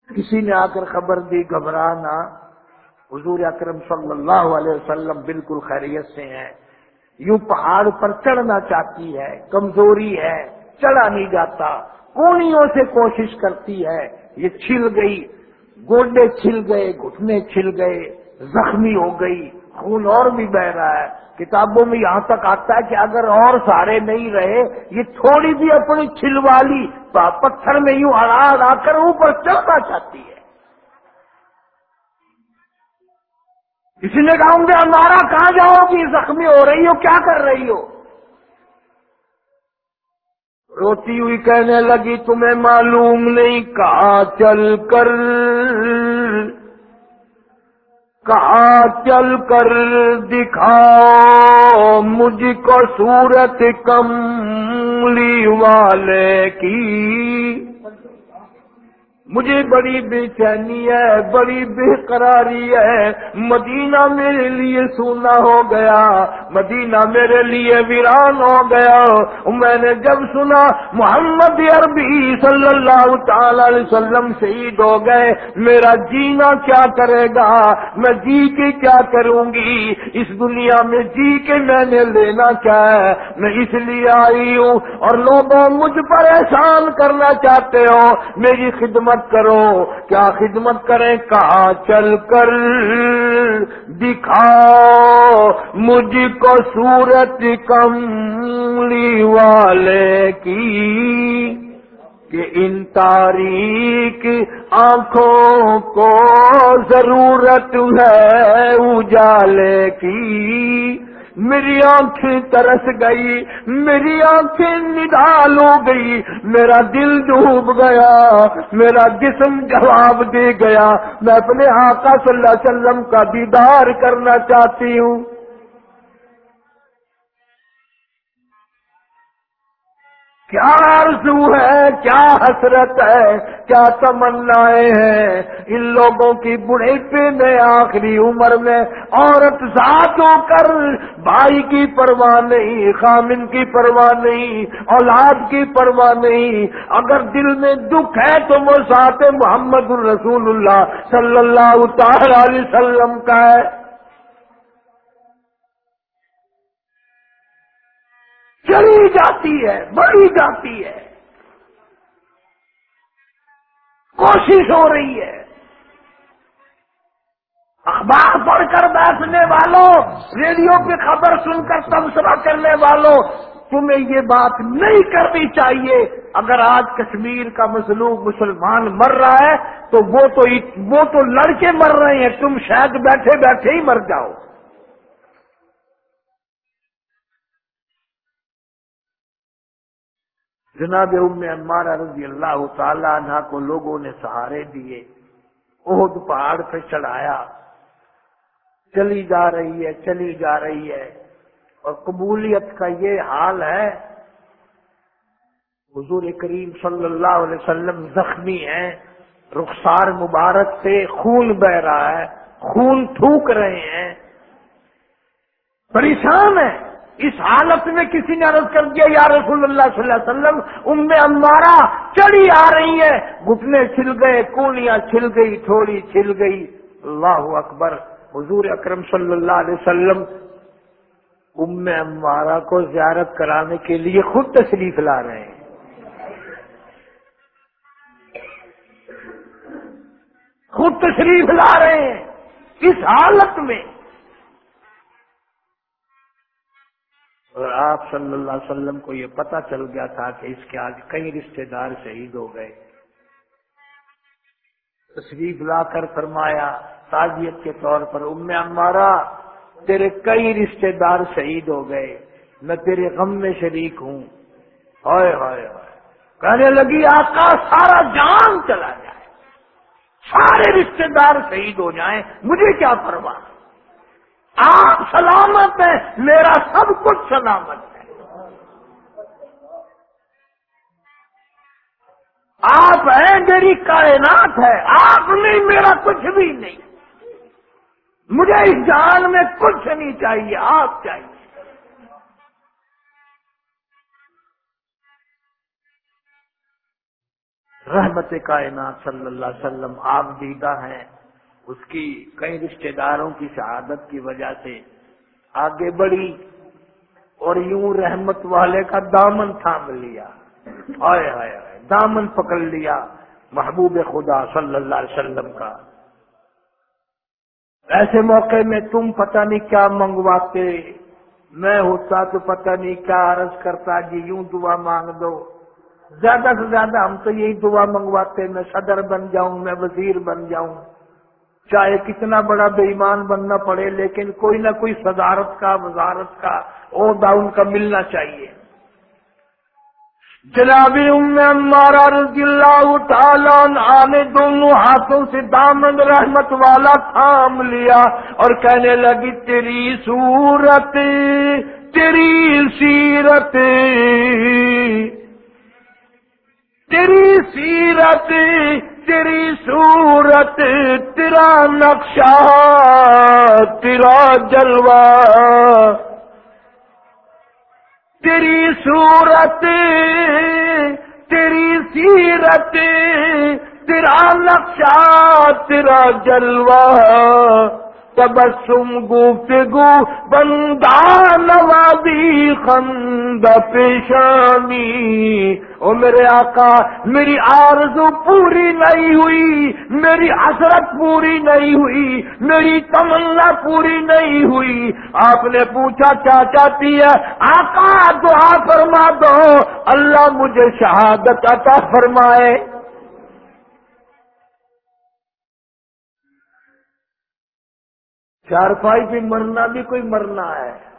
کسی نے آ کر خبر دی، گھبرانا۔ حضور اکرم صلی اللہ علیہ وسلم بالکل خیریت سے ہیں۔ یوں پہاڑ پر چڑھنا چاہتی ہے، کمزوری ہے، چڑھا نہیں جاتا۔ کونیوں سے کوشش کرتی ہے، یہ چھل گئی گوڈے چھل گئے، گھٹنے چھل گئے، زخمی ہو گئی۔ خون اور بھی بہ رہا ہے۔ کتابوں میں یہاں تک آتا ہے کہ اگر اور سارے نہیں رہے، یہ تھوڑی بھی اپنی چھلوالی پتھر میں یوں اڑا اڑا کر اوپر چڑھنا چاہتی ہے۔ کسی نے کہا ہوں گے ہمارا کہاں جاؤ گی زخمی ہو رہی ہو، کیا کر رہی ہو؟ روتی ہوئی کہنے لگی، تمہیں معلوم نہیں کہاں چل کر۔ کہاں چل کر دکھاؤ مجھ کو صورت کملی والے کی۔ مجھے بڑی بے چینی ہے، بڑی بے قراری ہے۔ مدینہ میرے لیے سونا ہو گیا، مدینہ میرے لیے ویران ہو گیا۔ میں نے جب سنا محمد عربی صلی اللہ تعالی علیہ وسلم شہید ہو گئے، میرا جینا کیا کرے گا؟ میں جی کے کیا کروں گی؟ اس دنیا میں جی کے میں نے لینا کیا ہے؟ میں اس لیے آئی ہوں اور لوگوں مجھ پر احسان کرنا چاہتے ہو۔ میری خدمت کرو کیا خدمت کریں کہاں چل کر دکھاؤ مجھ کو صورت کملی والے کی کہ ان تاریخ آنکھوں کو ضرورت ہے اجالے کی میری آنکھیں ترس گئی، میری آنکھیں ندال ہو گئی، میرا دل ڈوب گیا، میرا جسم جواب دے گیا۔ میں اپنے آقا صلی اللہ علیہ وسلم کا دیدار کرنا چاہتی ہوں۔ کیا آرزو ہے؟ کیا حسرت ہے؟ کیا تمنا ہیں؟ ان لوگوں کی بڑھے میں آخری عمر میں عورت ذات ہو کر بھائی کی پرواہ نہیں، خامن کی پرواہ نہیں، اولاد کی پرواہ نہیں۔ اگر دل میں دکھ ہے تو وہ ساتھ محمد الرسول اللہ صلی اللہ تعالی علیہ وسلم کا ہے۔ چلی جاتی ہے بڑھی جاتی ہے۔ کوشش ہو رہی ہے۔ اخبار پڑھ کر بیٹھنے والوں، ریڈیو پہ خبر سن کر تبصرہ کرنے والوں، تمہیں یہ بات نہیں کرنی چاہیے۔ اگر آج کشمیر کا مظلوم مسلمان مر رہا ہے، تو وہ تو وہ تو لڑکے مر رہے ہیں۔ تم شاید بیٹھے بیٹھے ہی مر جاؤ۔ جناب ام عمارہ رضی اللہ تعالیٰ عنہ کو لوگوں نے سہارے دیے۔ عہد پہاڑ پہ چڑھایا۔ چلی جا رہی ہے، چلی جا رہی ہے۔ اور قبولیت کا یہ حال ہے، حضور کریم صلی اللہ علیہ وسلم زخمی ہیں۔ رخسار مبارک سے خون بہ رہا ہے، خون تھوک رہے ہیں۔ پریشان ہے اس حالت میں کسی نے عرض کر دیا، یا رسول اللہ صلی اللہ علیہ وسلم، ام امارا چڑی آ رہی ہے گھٹنے چھل گئے، کونیاں چھل گئی، تھوڑی چھل گئی۔ اللہ اکبر، حضور اکرم صلی اللہ علیہ وسلم ام امارا کو زیارت کرانے کے لیے خود تشریف لا رہے ہیں۔ خود تشریف لا رہے ہیں۔ اس حالت میں اور آپ صلی اللہ علیہ وسلم کو یہ پتا چل گیا تھا کہ اس کے آج کئی رشتہ دار شہید ہو گئے۔ تصویر لا کر فرمایا، تعزیت کے طور پر، ام امارا تیرے کئی رشتہ دار شہید ہو گئے، میں تیرے غم میں شریک ہوں۔ ہائے ہائے۔ کہنے لگی، آقا، سارا جان چلا جائے۔ سارے رشتہ دار شہید ہو جائیں، مجھے کیا پرواہ؟ آپ سلامت ہیں، میرا سب کچھ سلامت ہے۔ آپ ہیں، میری کائنات ہے، آپ نہیں میرا کچھ بھی نہیں۔ مجھے اس جان میں کچھ نہیں چاہیے، آپ چاہیے۔ رحمت کائنات صلی اللہ علیہ وسلم، آپ دیدہ ہیں۔ اس کی کئی رشتہ داروں کی شہادت کی وجہ سے آگے بڑھی اور یوں رحمت والے کا دامن تھام لیا۔ آئے آئے آئے دامن پکڑ لیا محبوب خدا صلی اللہ علیہ وسلم کا۔ ایسے موقع میں تم پتہ نہیں کیا منگواتے، میں ہوتا تو پتہ نہیں کیا عرض کرتا جی یوں دعا مانگ دو۔ زیادہ سے زیادہ ہم تو یہی دعا منگواتے، میں صدر بن جاؤں، میں وزیر بن جاؤں۔ چاہے کتنا بڑا بے ایمان بننا پڑے، لیکن کوئی نہ کوئی صدارت کا، وزارت کا عہدہ ان کا ملنا چاہیے۔ جنابی رضی اللہ تعالیٰ نے دونوں ہاتھوں سے دامن رحمت والا تھام لیا اور کہنے لگی، تیری صورت، تیری سیرت تیری سیرت تیری صورت تیرا نقشہ تیرا جلوہ۔ تیری صورت تیری سیرت تیرا نقشہ تیرا جلوہ۔ تبسم گفتگو بندہ نوازی خند پیشانی۔ او میرے آقا، میری آرزو پوری نہیں ہوئی، میری حسرت پوری نہیں ہوئی، میری تمنا پوری نہیں ہوئی۔ آپ نے پوچھا، کیا چاہتی ہے؟ آقا، دعا فرما دو۔ اللہ مجھے شہادت عطا فرمائے۔ چارپائی بھی مرنا بھی کوئی مرنا ہے۔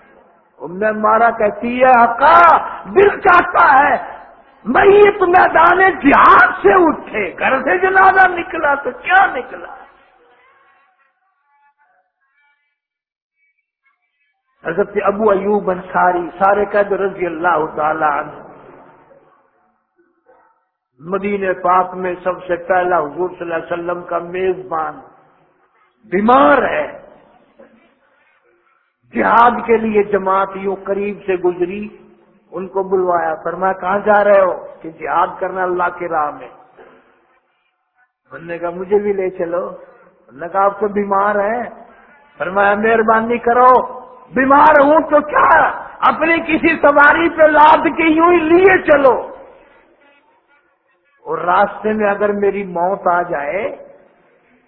میں مارا کہتی ہے، آقا، دل چاہتا ہے۔ میں یہ میدان جہاد سے اٹھے، گھر سے جنازہ نکلا تو کیا نکلا؟ حضرت ابو ایوب انصاری، سارے قید رضی اللہ تعالی عنہ۔ مدینہ پاک میں سب سے پہلا حضور صلی اللہ علیہ وسلم کا میزبان۔ بیمار ہے۔ جہاد کے لیے جماعت یوں قریب سے گزری، ان کو بلوایا، فرمایا، کہاں جا رہے ہو؟ کہ جہاد کرنا اللہ کے راہ میں۔ انہوں نے کہا، مجھے بھی لے چلو۔ انہوں نے کہا، آپ تو بیمار ہیں۔ فرمایا، مہربانی کرو۔ بیمار ہوں تو کیا؟ اپنی کسی سواری پہ لاد کے یوں ہی لیے چلو۔ اور راستے میں اگر میری موت آ جائے،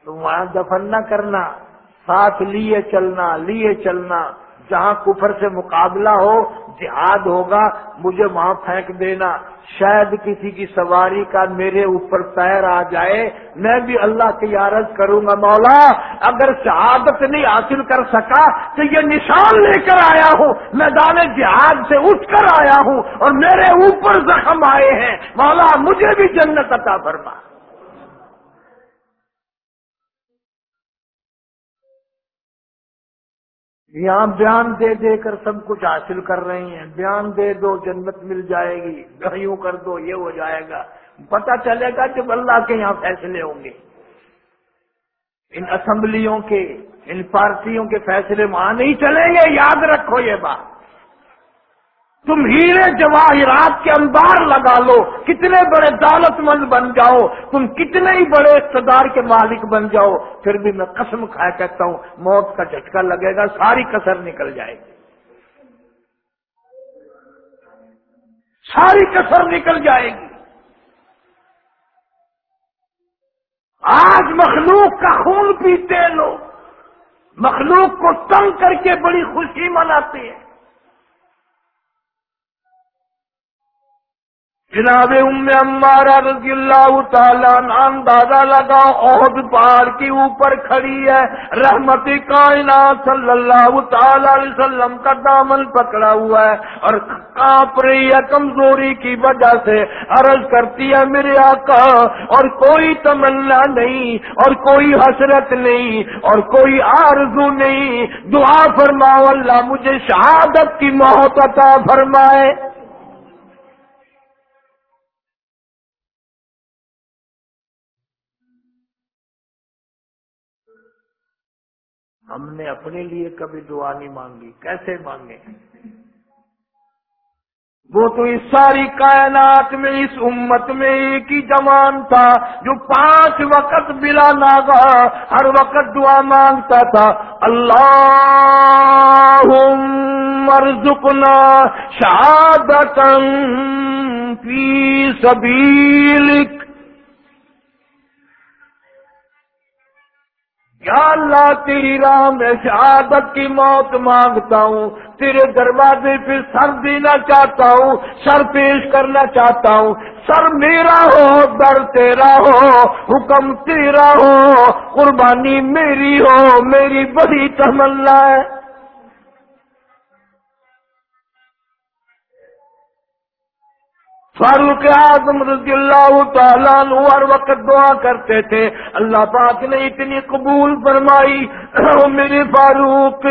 تو وہاں دفن نہ کرنا۔ ساتھ لیے چلنا لیے چلنا۔ جہاں کفر سے مقابلہ ہو، جہاد ہوگا، مجھے وہاں پھینک دینا۔ شاید کسی کی سواری کا میرے اوپر پیر آ جائے، میں بھی اللہ کی عرض کروں گا۔ مولا، اگر شہادت نہیں حاصل کر سکا تو یہ نشان لے کر آیا ہوں۔ میدان جہاد سے اٹھ کر آیا ہوں اور میرے اوپر زخم آئے ہیں۔ مولا، مجھے بھی جنت عطا فرما۔ یہاں بیان دے دے کر سب کچھ حاصل کر رہے ہیں۔ بیان دے دو، جنت مل جائے گی۔ یوں کر دو، یہ ہو جائے گا۔ پتا چلے گا جب اللہ کے یہاں فیصلے ہوں گے۔ ان اسمبلیوں کے، ان پارٹیوں کے فیصلے وہاں نہیں چلیں گے۔ یاد رکھو یہ بات۔ تم ہیرے جواہرات کے انبار لگا لو، کتنے بڑے دولت مند بن جاؤ، تم کتنے ہی بڑے اقتدار کے مالک بن جاؤ، پھر بھی میں قسم کھایا کہتا ہوں، موت کا جھٹکا لگے گا، ساری کسر نکل جائے گی۔ ساری کسر نکل جائے گی۔ آج مخلوق کا خون پیتے لوگ، مخلوق کو تنگ کر کے بڑی خوشی مناتے ہیں۔ جناب ام امارا رضی اللہ تعالیٰ نام لگا عہد پہاڑ کے اوپر کھڑی ہے۔ رحمت کائنات صلی اللہ تعالی علیہ وسلم کا دامن پکڑا ہوا ہے اور کانپ رہی ہے کمزوری کی وجہ سے۔ عرض کرتی ہے میرے آقا، اور کوئی تمنا نہیں، اور کوئی حسرت نہیں، اور کوئی آرزو نہیں۔ دعا فرماؤ، اللہ مجھے شہادت کی عطا فرمائے۔ ہم نے اپنے لیے کبھی دعا نہیں مانگی۔ کیسے مانگے؟ وہ تو اس ساری کائنات میں، اس امت میں ایک ہی جوان تھا جو پانچ وقت بلا ناگا ہر وقت دعا مانگتا تھا۔ اللہ مرزقنا شہادت فی سبیلک۔ یا اللہ تیری راہ میں شہادت کی موت مانگتا ہوں، تیرے دروازے پہ سر دینا چاہتا ہوں، سر پیش کرنا چاہتا ہوں۔ سر میرا ہو، در تیرا ہو، حکم تیرا ہو، قربانی میری ہو، میری بڑی تمنا ہے۔ فاروق اعظم رضی اللہ تعالیٰ ہر وقت دعا کرتے تھے۔ اللہ پاک نے اتنی قبول فرمائی۔ میرے فاروق،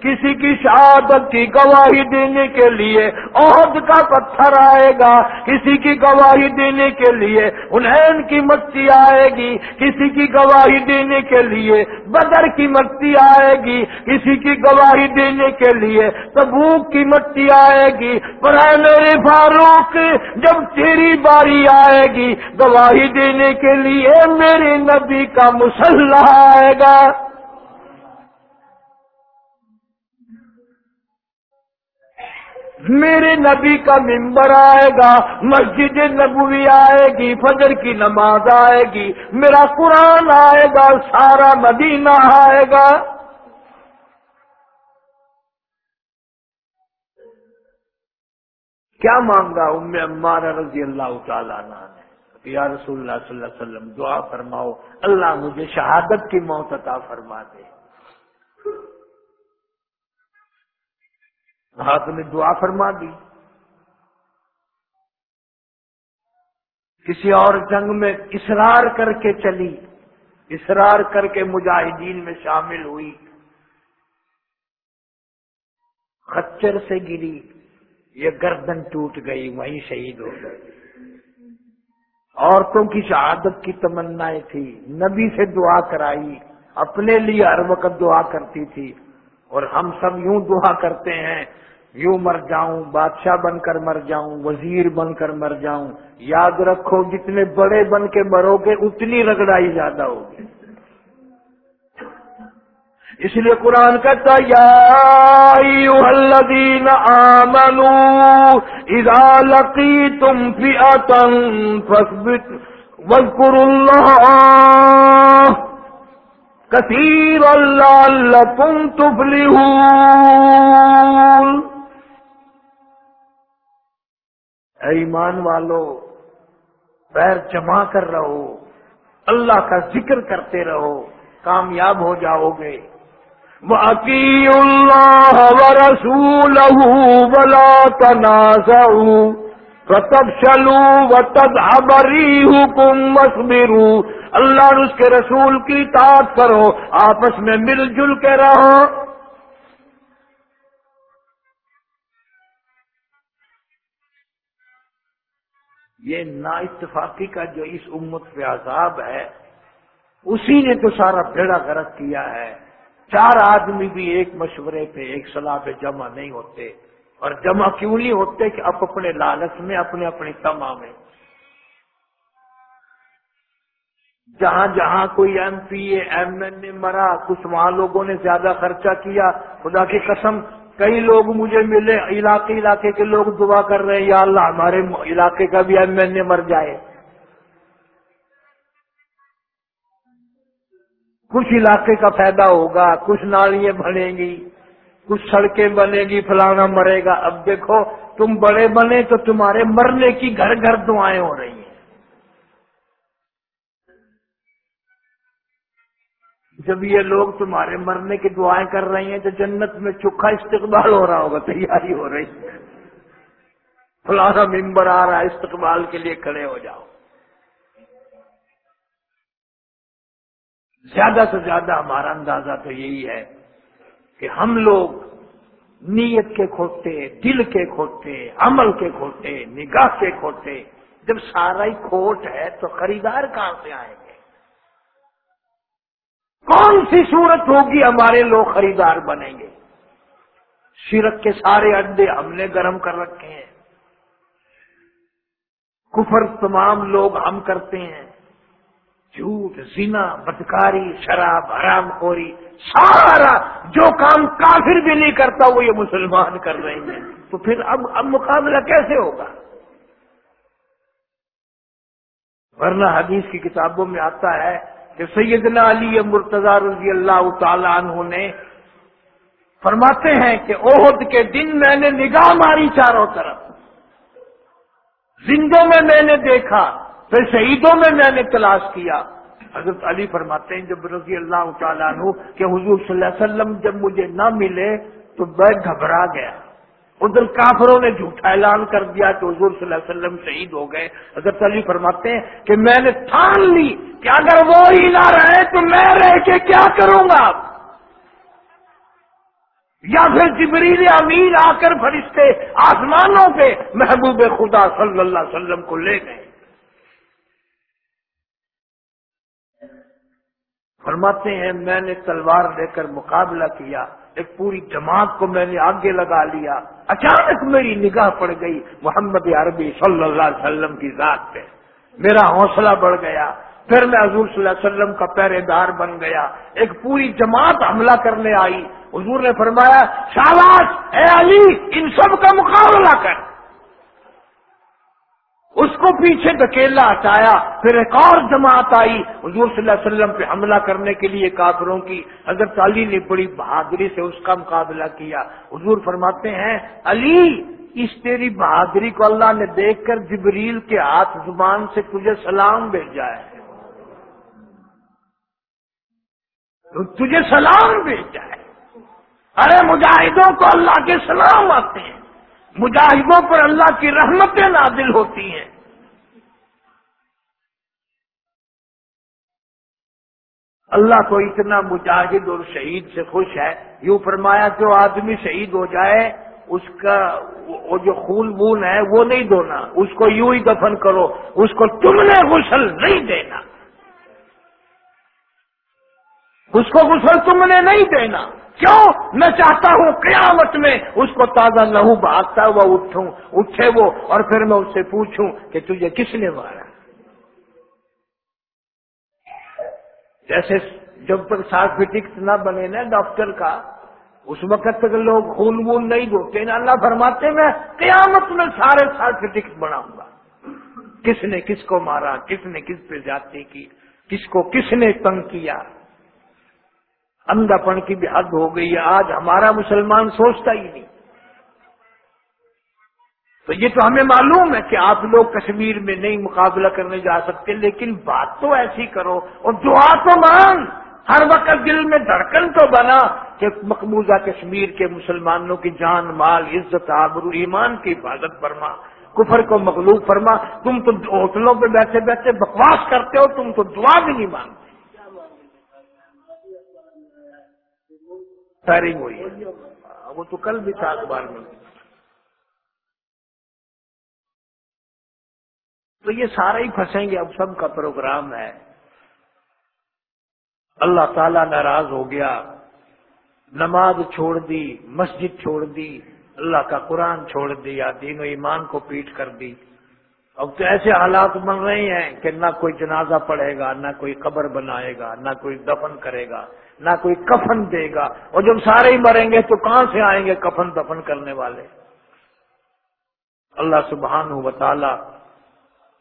کسی کی شہادت کی گواہی دینے کے لیے عہد کا پتھر آئے گا۔ کسی کی گواہی دینے کے لیے انہیں کی مٹی آئے گی۔ کسی کی گواہی دینے کے لیے بدر کی مٹی آئے گی۔ کسی کی گواہی دینے کے لیے تبوک کی مٹی آئے گی۔ پر میرے فاروق جب تیری باری آئے گی، گواہی دینے کے لیے میرے نبی کا مسلح آئے گا۔ میرے نبی کا ممبر آئے گا، مسجد نبوی آئے گی، فجر کی نماز آئے گی، میرا قرآن آئے گا، سارا مدینہ آئے گا۔ کیا مانگا ام عمار رضی اللہ تعالیٰ نے؟ یا رسول اللہ صلی اللہ علیہ وسلم، دعا فرماؤ، اللہ مجھے شہادت کی موت عطا فرما دے۔ ہاتھ نے دعا فرما دی۔ کسی اور جنگ میں اسرار کر کے چلی۔ اسرار کر کے مجاہدین میں شامل ہوئی۔ خچر سے گری۔ یہ گردن ٹوٹ گئی، وہیں شہید ہو گئی۔ عورتوں کی شہادت کی تمنا تھی نبی سے دعا کرائی، اپنے لیے ہر وقت دعا کرتی تھی۔ اور ہم سب یوں دعا کرتے ہیں، یوں مر جاؤں، بادشاہ بن کر مر جاؤں، وزیر بن کر مر جاؤں۔ یاد رکھو، جتنے بڑے بن کے مرو گے، اتنی رگڑائی زیادہ ہوگی۔ اس لیے قرآن کہتا یا الذین آمنوا اذا لقیتم فئتا فثبت وزقر اللہ کثیر اللہ اللہ تم تفلی ایمان والو، پیر جمع کر رہو، اللہ کا ذکر کرتے رہو، کامیاب ہو جاؤ گے۔ وَأَطِيعُ اللَّهَ وَرَسُولَهُ وَلَا تَنَازَعُوا فَتَفْشَلُوا وَتَذْهَبَ رِيحُكُمْ وَاصْبِرُوا اللہ اور اس کے رسول کی اطاعت کرو آپس میں مل جل کے رہو یہ نا اتفاقی کا جو اس امت پہ عذاب ہے، اسی نے تو سارا بیڑا غرق کیا ہے۔ چار آدمی بھی ایک مشورے پہ، ایک صلاح پہ جمع نہیں ہوتے۔ اور جمع کیوں نہیں ہوتے؟ کہ اب اپنے لالچ میں، اپنے اپنی تما میں۔ جہاں جہاں کوئی M P A, M N A مرا، کچھ وہاں لوگوں نے زیادہ خرچہ کیا۔ خدا کی قسم، کئی لوگ مجھے ملے، علاقے علاقے کے لوگ دعا کر رہے ہیں، یا اللہ ہمارے علاقے کا بھی ایم این اے مر جائے۔ کچھ علاقے کا فائدہ ہوگا، کچھ نالیاں بنیں گی، کچھ سڑکیں بنے گی، فلانا مرے گا۔ اب دیکھو، تم بڑے بنے تو تمہارے مرنے کی گھر گھر دعائیں ہو رہی ہیں۔ جب یہ لوگ تمہارے مرنے کی دعائیں کر رہی ہیں تو جنت میں چوکھا استقبال ہو رہا ہوگا، تیاری ہو رہی ہے۔ فلانا ممبر آ رہا ہے، استقبال کے لیے کھڑے ہو جاؤ۔ زیادہ سے زیادہ ہمارا اندازہ تو یہی ہے کہ ہم لوگ نیت کے کھوٹے، دل کے کھوٹے، عمل کے کھوٹے، نگاہ کے کھوٹے، جب سارا ہی کھوٹ ہے تو خریدار کہاں سے آئیں گے؟ کون سی صورت ہوگی ہمارے لوگ خریدار بنیں گے؟ شرک کے سارے اڈے ہم نے گرم کر رکھے ہیں۔ کفر تمام لوگ ہم کرتے ہیں۔ جھوٹ، زنا، بدکاری، شراب، حرام خوری، سارا جو کام کافر بھی نہیں کرتا وہ یہ مسلمان کر رہے ہیں۔ تو پھر اب اب مقابلہ کیسے ہوگا؟ ورنہ حدیث کی کتابوں میں آتا ہے کہ سیدنا علی مرتضی رضی اللہ تعالی عنہ نے فرماتے ہیں کہ عہد کے دن میں نے نگاہ ماری چاروں طرف۔ زندوں میں میں نے دیکھا پھر شہیدوں میں میں نے تلاش کیا۔ حضرت علی فرماتے ہیں، جب رضی اللہ تعالیٰ عنہ کہ حضور صلی اللہ علیہ وسلم جب مجھے نہ ملے تو میں گھبرا گیا۔ ادھر کافروں نے جھوٹا اعلان کر دیا کہ حضور صلی اللہ علیہ وسلم شہید ہو گئے۔ حضرت علی فرماتے ہیں کہ میں نے ٹھان لی کہ اگر وہ ہی نہ رہے تو میں رہ کے کیا کروں گا؟ یا پھر جبریل امین آ کر فرشتے آسمانوں پہ محبوب خدا صلی اللہ علیہ وسلم کو لے گئے۔ فرماتے ہیں، میں نے تلوار لے کر مقابلہ کیا، ایک پوری جماعت کو میں نے آگے لگا لیا۔ اچانک میری نگاہ پڑ گئی محمد عربی صلی اللہ علیہ وسلم کی ذات پہ۔ میرا حوصلہ بڑھ گیا۔ پھر میں حضور صلی اللہ علیہ وسلم کا پہرے دار بن گیا۔ ایک پوری جماعت حملہ کرنے آئی۔ حضور نے فرمایا، شاباش، اے علی، ان سب کا مقابلہ کر۔ اس کو پیچھے دھکیلا ہٹایا، پھر ایک اور جماعت آئی، حضور صلی اللہ علیہ وسلم پہ حملہ کرنے کے لیے کافروں کی، حضرت علی نے بڑی بہادری سے اس کا مقابلہ کیا۔ حضور فرماتے ہیں، علی، اس تیری بہادری کو اللہ نے دیکھ کر جبریل کے ہاتھ زبان سے تجھے سلام بھیجا ہے۔ تجھے سلام بھیجا ہے۔ ارے مجاہدوں کو اللہ کے سلام آتے ہیں۔ مجاہدوں پر اللہ کی رحمتیں نازل ہوتی ہیں۔ اللہ کو اتنا مجاہد اور شہید سے خوش ہے۔ یوں فرمایا جو آدمی شہید ہو جائے، اس کا وہ جو خون بون ہے وہ نہیں دھونا اس کو یوں ہی دفن کرو، اس کو تم نے غسل نہیں دینا۔ اس کو غسل تم نے نہیں دینا۔ کیوں میں چاہتا ہوں قیامت میں اس کو تازہ لہو بھاگتا ہوا اٹھوں، اٹھے وہ اور پھر میں اس سے پوچھوں کہ تجھے کس نے مارا؟ جیسے جب تک سرٹیفکیٹ نہ بنے نا ڈاکٹر کا، اس وقت تک لوگ خون وون نہیں دھوتے نا۔ اللہ فرماتے میں قیامت میں سارے سرٹیفکیٹ بناؤں گا۔ کس نے کس کو مارا؟ کس نے کس پہ جاتی کی؟ کس کو کس نے تنگ کیا؟ اندھا پن کی بھی حد ہو گئی ہے، آج ہمارا مسلمان سوچتا ہی نہیں۔ تو یہ تو ہمیں معلوم ہے کہ آپ لوگ کشمیر میں نہیں مقابلہ کرنے جا سکتے، لیکن بات تو ایسی کرو اور دعا تو مان ہر وقت دل میں دھڑکن تو بنا کہ مقبوضہ کشمیر کے مسلمانوں کی جان، مال، عزت، آبرو، ایمان کی حفاظت فرما۔ کفر کو مغلوب فرما۔ تم تو ہوٹلوں پہ بیٹھے بیٹھے بکواس کرتے ہو، تم تو دعا بھی نہیں مانگتے۔ فائرنگ ہوئی ہے۔ وہ تو کل بھی تھا اخبار میں۔ تو یہ سارے ہی پھنسیں گے، اب سب کا پروگرام ہے۔ اللہ تعالی ناراض ہو گیا۔ نماز چھوڑ دی، مسجد چھوڑ دی، اللہ کا قرآن چھوڑ دیا، دین و ایمان کو پیٹ کر دی۔ اب تو ایسے حالات بن رہے ہیں کہ نہ کوئی جنازہ پڑے گا، نہ کوئی قبر بنائے گا، نہ کوئی دفن کرے گا۔ نہ کوئی کفن دے گا اور جب سارے ہی مریں گے تو کہاں سے آئیں گے کفن دفن کرنے والے؟ اللہ سبحان و تعالی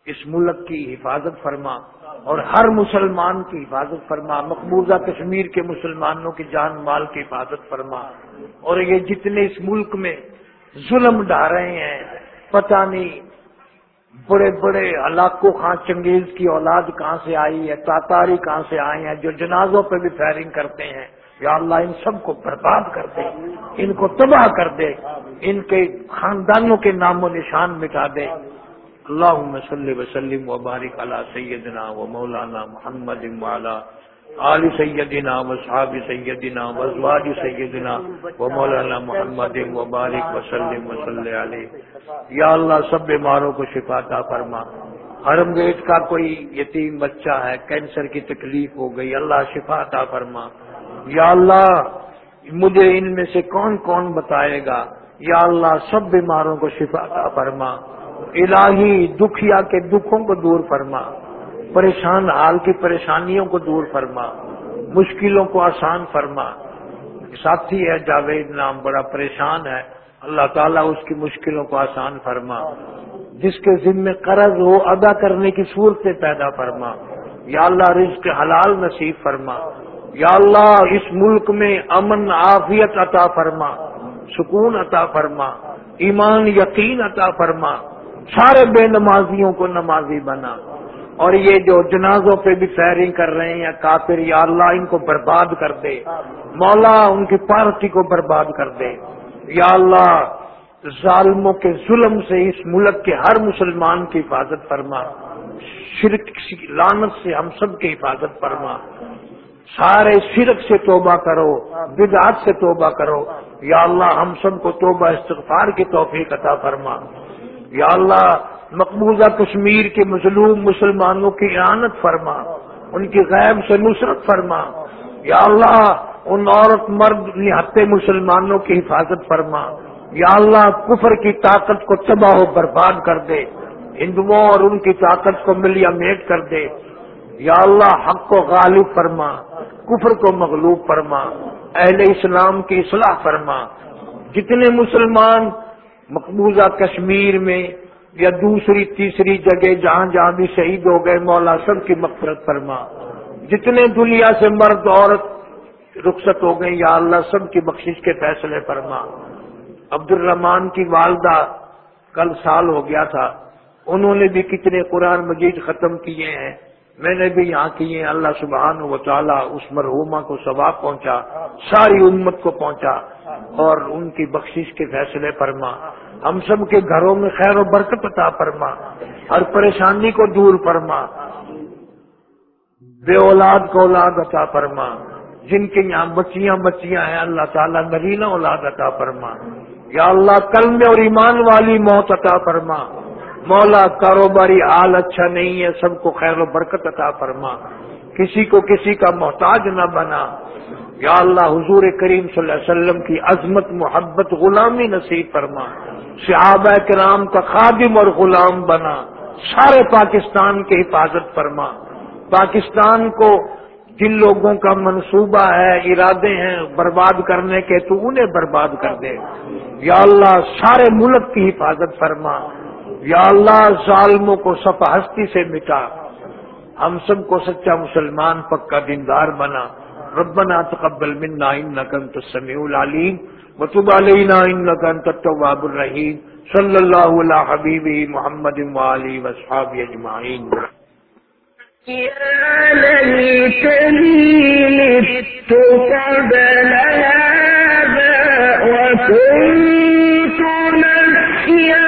اس ملک کی حفاظت فرما اور ہر مسلمان کی حفاظت فرما، مقبوضہ کشمیر کے مسلمانوں کی جان مال کی حفاظت فرما۔ اور یہ جتنے اس ملک میں ظلم ڈا رہے ہیں، پتہ نہیں بڑے بڑے ہلاکو خان چنگیز کی اولاد کہاں سے آئی ہے، تاتاری کہاں سے آئے ہیں، جو جنازوں پہ بھی فائرنگ کرتے ہیں۔ یا اللہ، ان سب کو برباد کر دے، ان کو تباہ کر دے، ان کے خاندانوں کے نام و نشان مٹا دے۔ اللہ وسلم وبارک علی سیدنا و مولانا محمد آل سیدنا و صحاب سیدنا و ازواج سیدنا و مولانا محمد مبارک وسلم وسلم علیہ. یا اللہ سب بیماروں کو شفا عطا فرما. حرم گیٹ کا کوئی یتیم بچہ ہے، کینسر کی تکلیف ہو گئی، اللہ شفا عطا فرما. یا اللہ، مجھے ان میں سے کون کون بتائے گا؟ یا اللہ سب بیماروں کو شفا عطا فرما. الہی دکھیا کے دکھوں کو دور فرما. پریشان، حال کی پریشانیوں کو دور فرما، مشکلوں کو آسان فرما۔ ساتھی ہے جاوید نام، بڑا پریشان ہے۔ اللہ تعالیٰ اس کی مشکلوں کو آسان فرما۔ جس کے ذمے قرض ہو ادا کرنے کی صورتیں پیدا فرما۔ یا اللہ رزق حلال نصیب فرما۔ یا اللہ اس ملک میں امن، عافیت عطا فرما۔ سکون عطا فرما۔ ایمان، یقین عطا فرما۔ سارے بے نمازیوں کو نمازی بنا۔ اور یہ جو جنازوں پہ بھی فائرنگ کر رہے ہیں یا کافر، یا اللہ ان کو برباد کر دے۔ مولا ان کی پارٹی کو برباد کر دے۔ یا اللہ، ظالموں کے ظلم سے اس ملک کے ہر مسلمان کی حفاظت فرما۔ شرک لانت سے ہم سب کی حفاظت فرما۔ سارے شرک سے توبہ کرو، بدعات سے توبہ کرو۔ یا اللہ، ہم سب کو توبہ استغفار کی توفیق عطا فرما۔ یا اللہ مقبوضہ کشمیر کے مظلوم مسلمانوں کی اعانت فرما، ان کی غیب سے نصرت فرما۔ یا اللہ، ان عورت مرد نہتے مسلمانوں کی حفاظت فرما۔ یا اللہ، کفر کی طاقت کو تباہ و برباد کر دے۔ ہندوؤں اور ان کی طاقت کو ملیا میٹ کر دے۔ یا اللہ، حق کو غالب فرما۔ کفر کو مغلوب فرما۔ اہل اسلام کی اصلاح فرما۔ جتنے مسلمان مقبوضہ کشمیر میں یا دوسری تیسری جگہ جہاں جہاں بھی شہید ہو گئے، مولا سب کی مغفرت فرما۔ جتنے دنیا سے مرد، عورت رخصت ہو گئے، یا اللہ سب کی بخشش کے فیصلے فرما۔ عبد الرحمان کی والدہ کل سال ہو گیا تھا۔ انہوں نے بھی کتنے قرآن مجید ختم کیے ہیں۔ میں نے بھی یہاں کیے اللہ سبحان و تعالیٰ اس مرحوما کو ثواب پہنچا، ساری امت کو پہنچا اور ان کی بخشش کے فیصلے فرما۔ ہم سب کے گھروں میں خیر و برکت عطا فرما ہر پریشانی کو دور فرما۔ بے اولاد کو اولاد عطا فرما۔ جن کے یہاں بچیاں بچیاں ہیں، اللہ تعالیٰ نرینہ اولاد عطا فرما۔ یا اللہ کلم اور ایمان والی موت عطا فرما۔ مولا، کاروباری حال اچھا نہیں ہے، سب کو خیر و برکت عطا فرما۔ کسی کو کسی کا محتاج نہ بنا۔ یا اللہ حضور کریم صلی اللہ علیہ وسلم کی عظمت، محبت، غلامی نصیب فرما۔ صحابہ کرام کا خادم اور غلام بنا۔ سارے پاکستان کی حفاظت فرما۔ پاکستان کو جن لوگوں کا منصوبہ ہے، ارادے ہیں برباد کرنے کے، تو انہیں برباد کر دے۔ یا اللہ سارے ملک کی حفاظت فرما۔ یا اللہ ظالموں کو صفحستی سے مٹا۔ ہم سب کو سچا مسلمان، پکا دیندار بنا۔ ربنا تقبل منا إنك أنت السميع العليم وتب علينا إنك أنت التواب الرحيم. صلى الله على حبيبه محمد وآله وأصحابه أجمعين. يا ليتني مت قبل هذا وكنت نسيا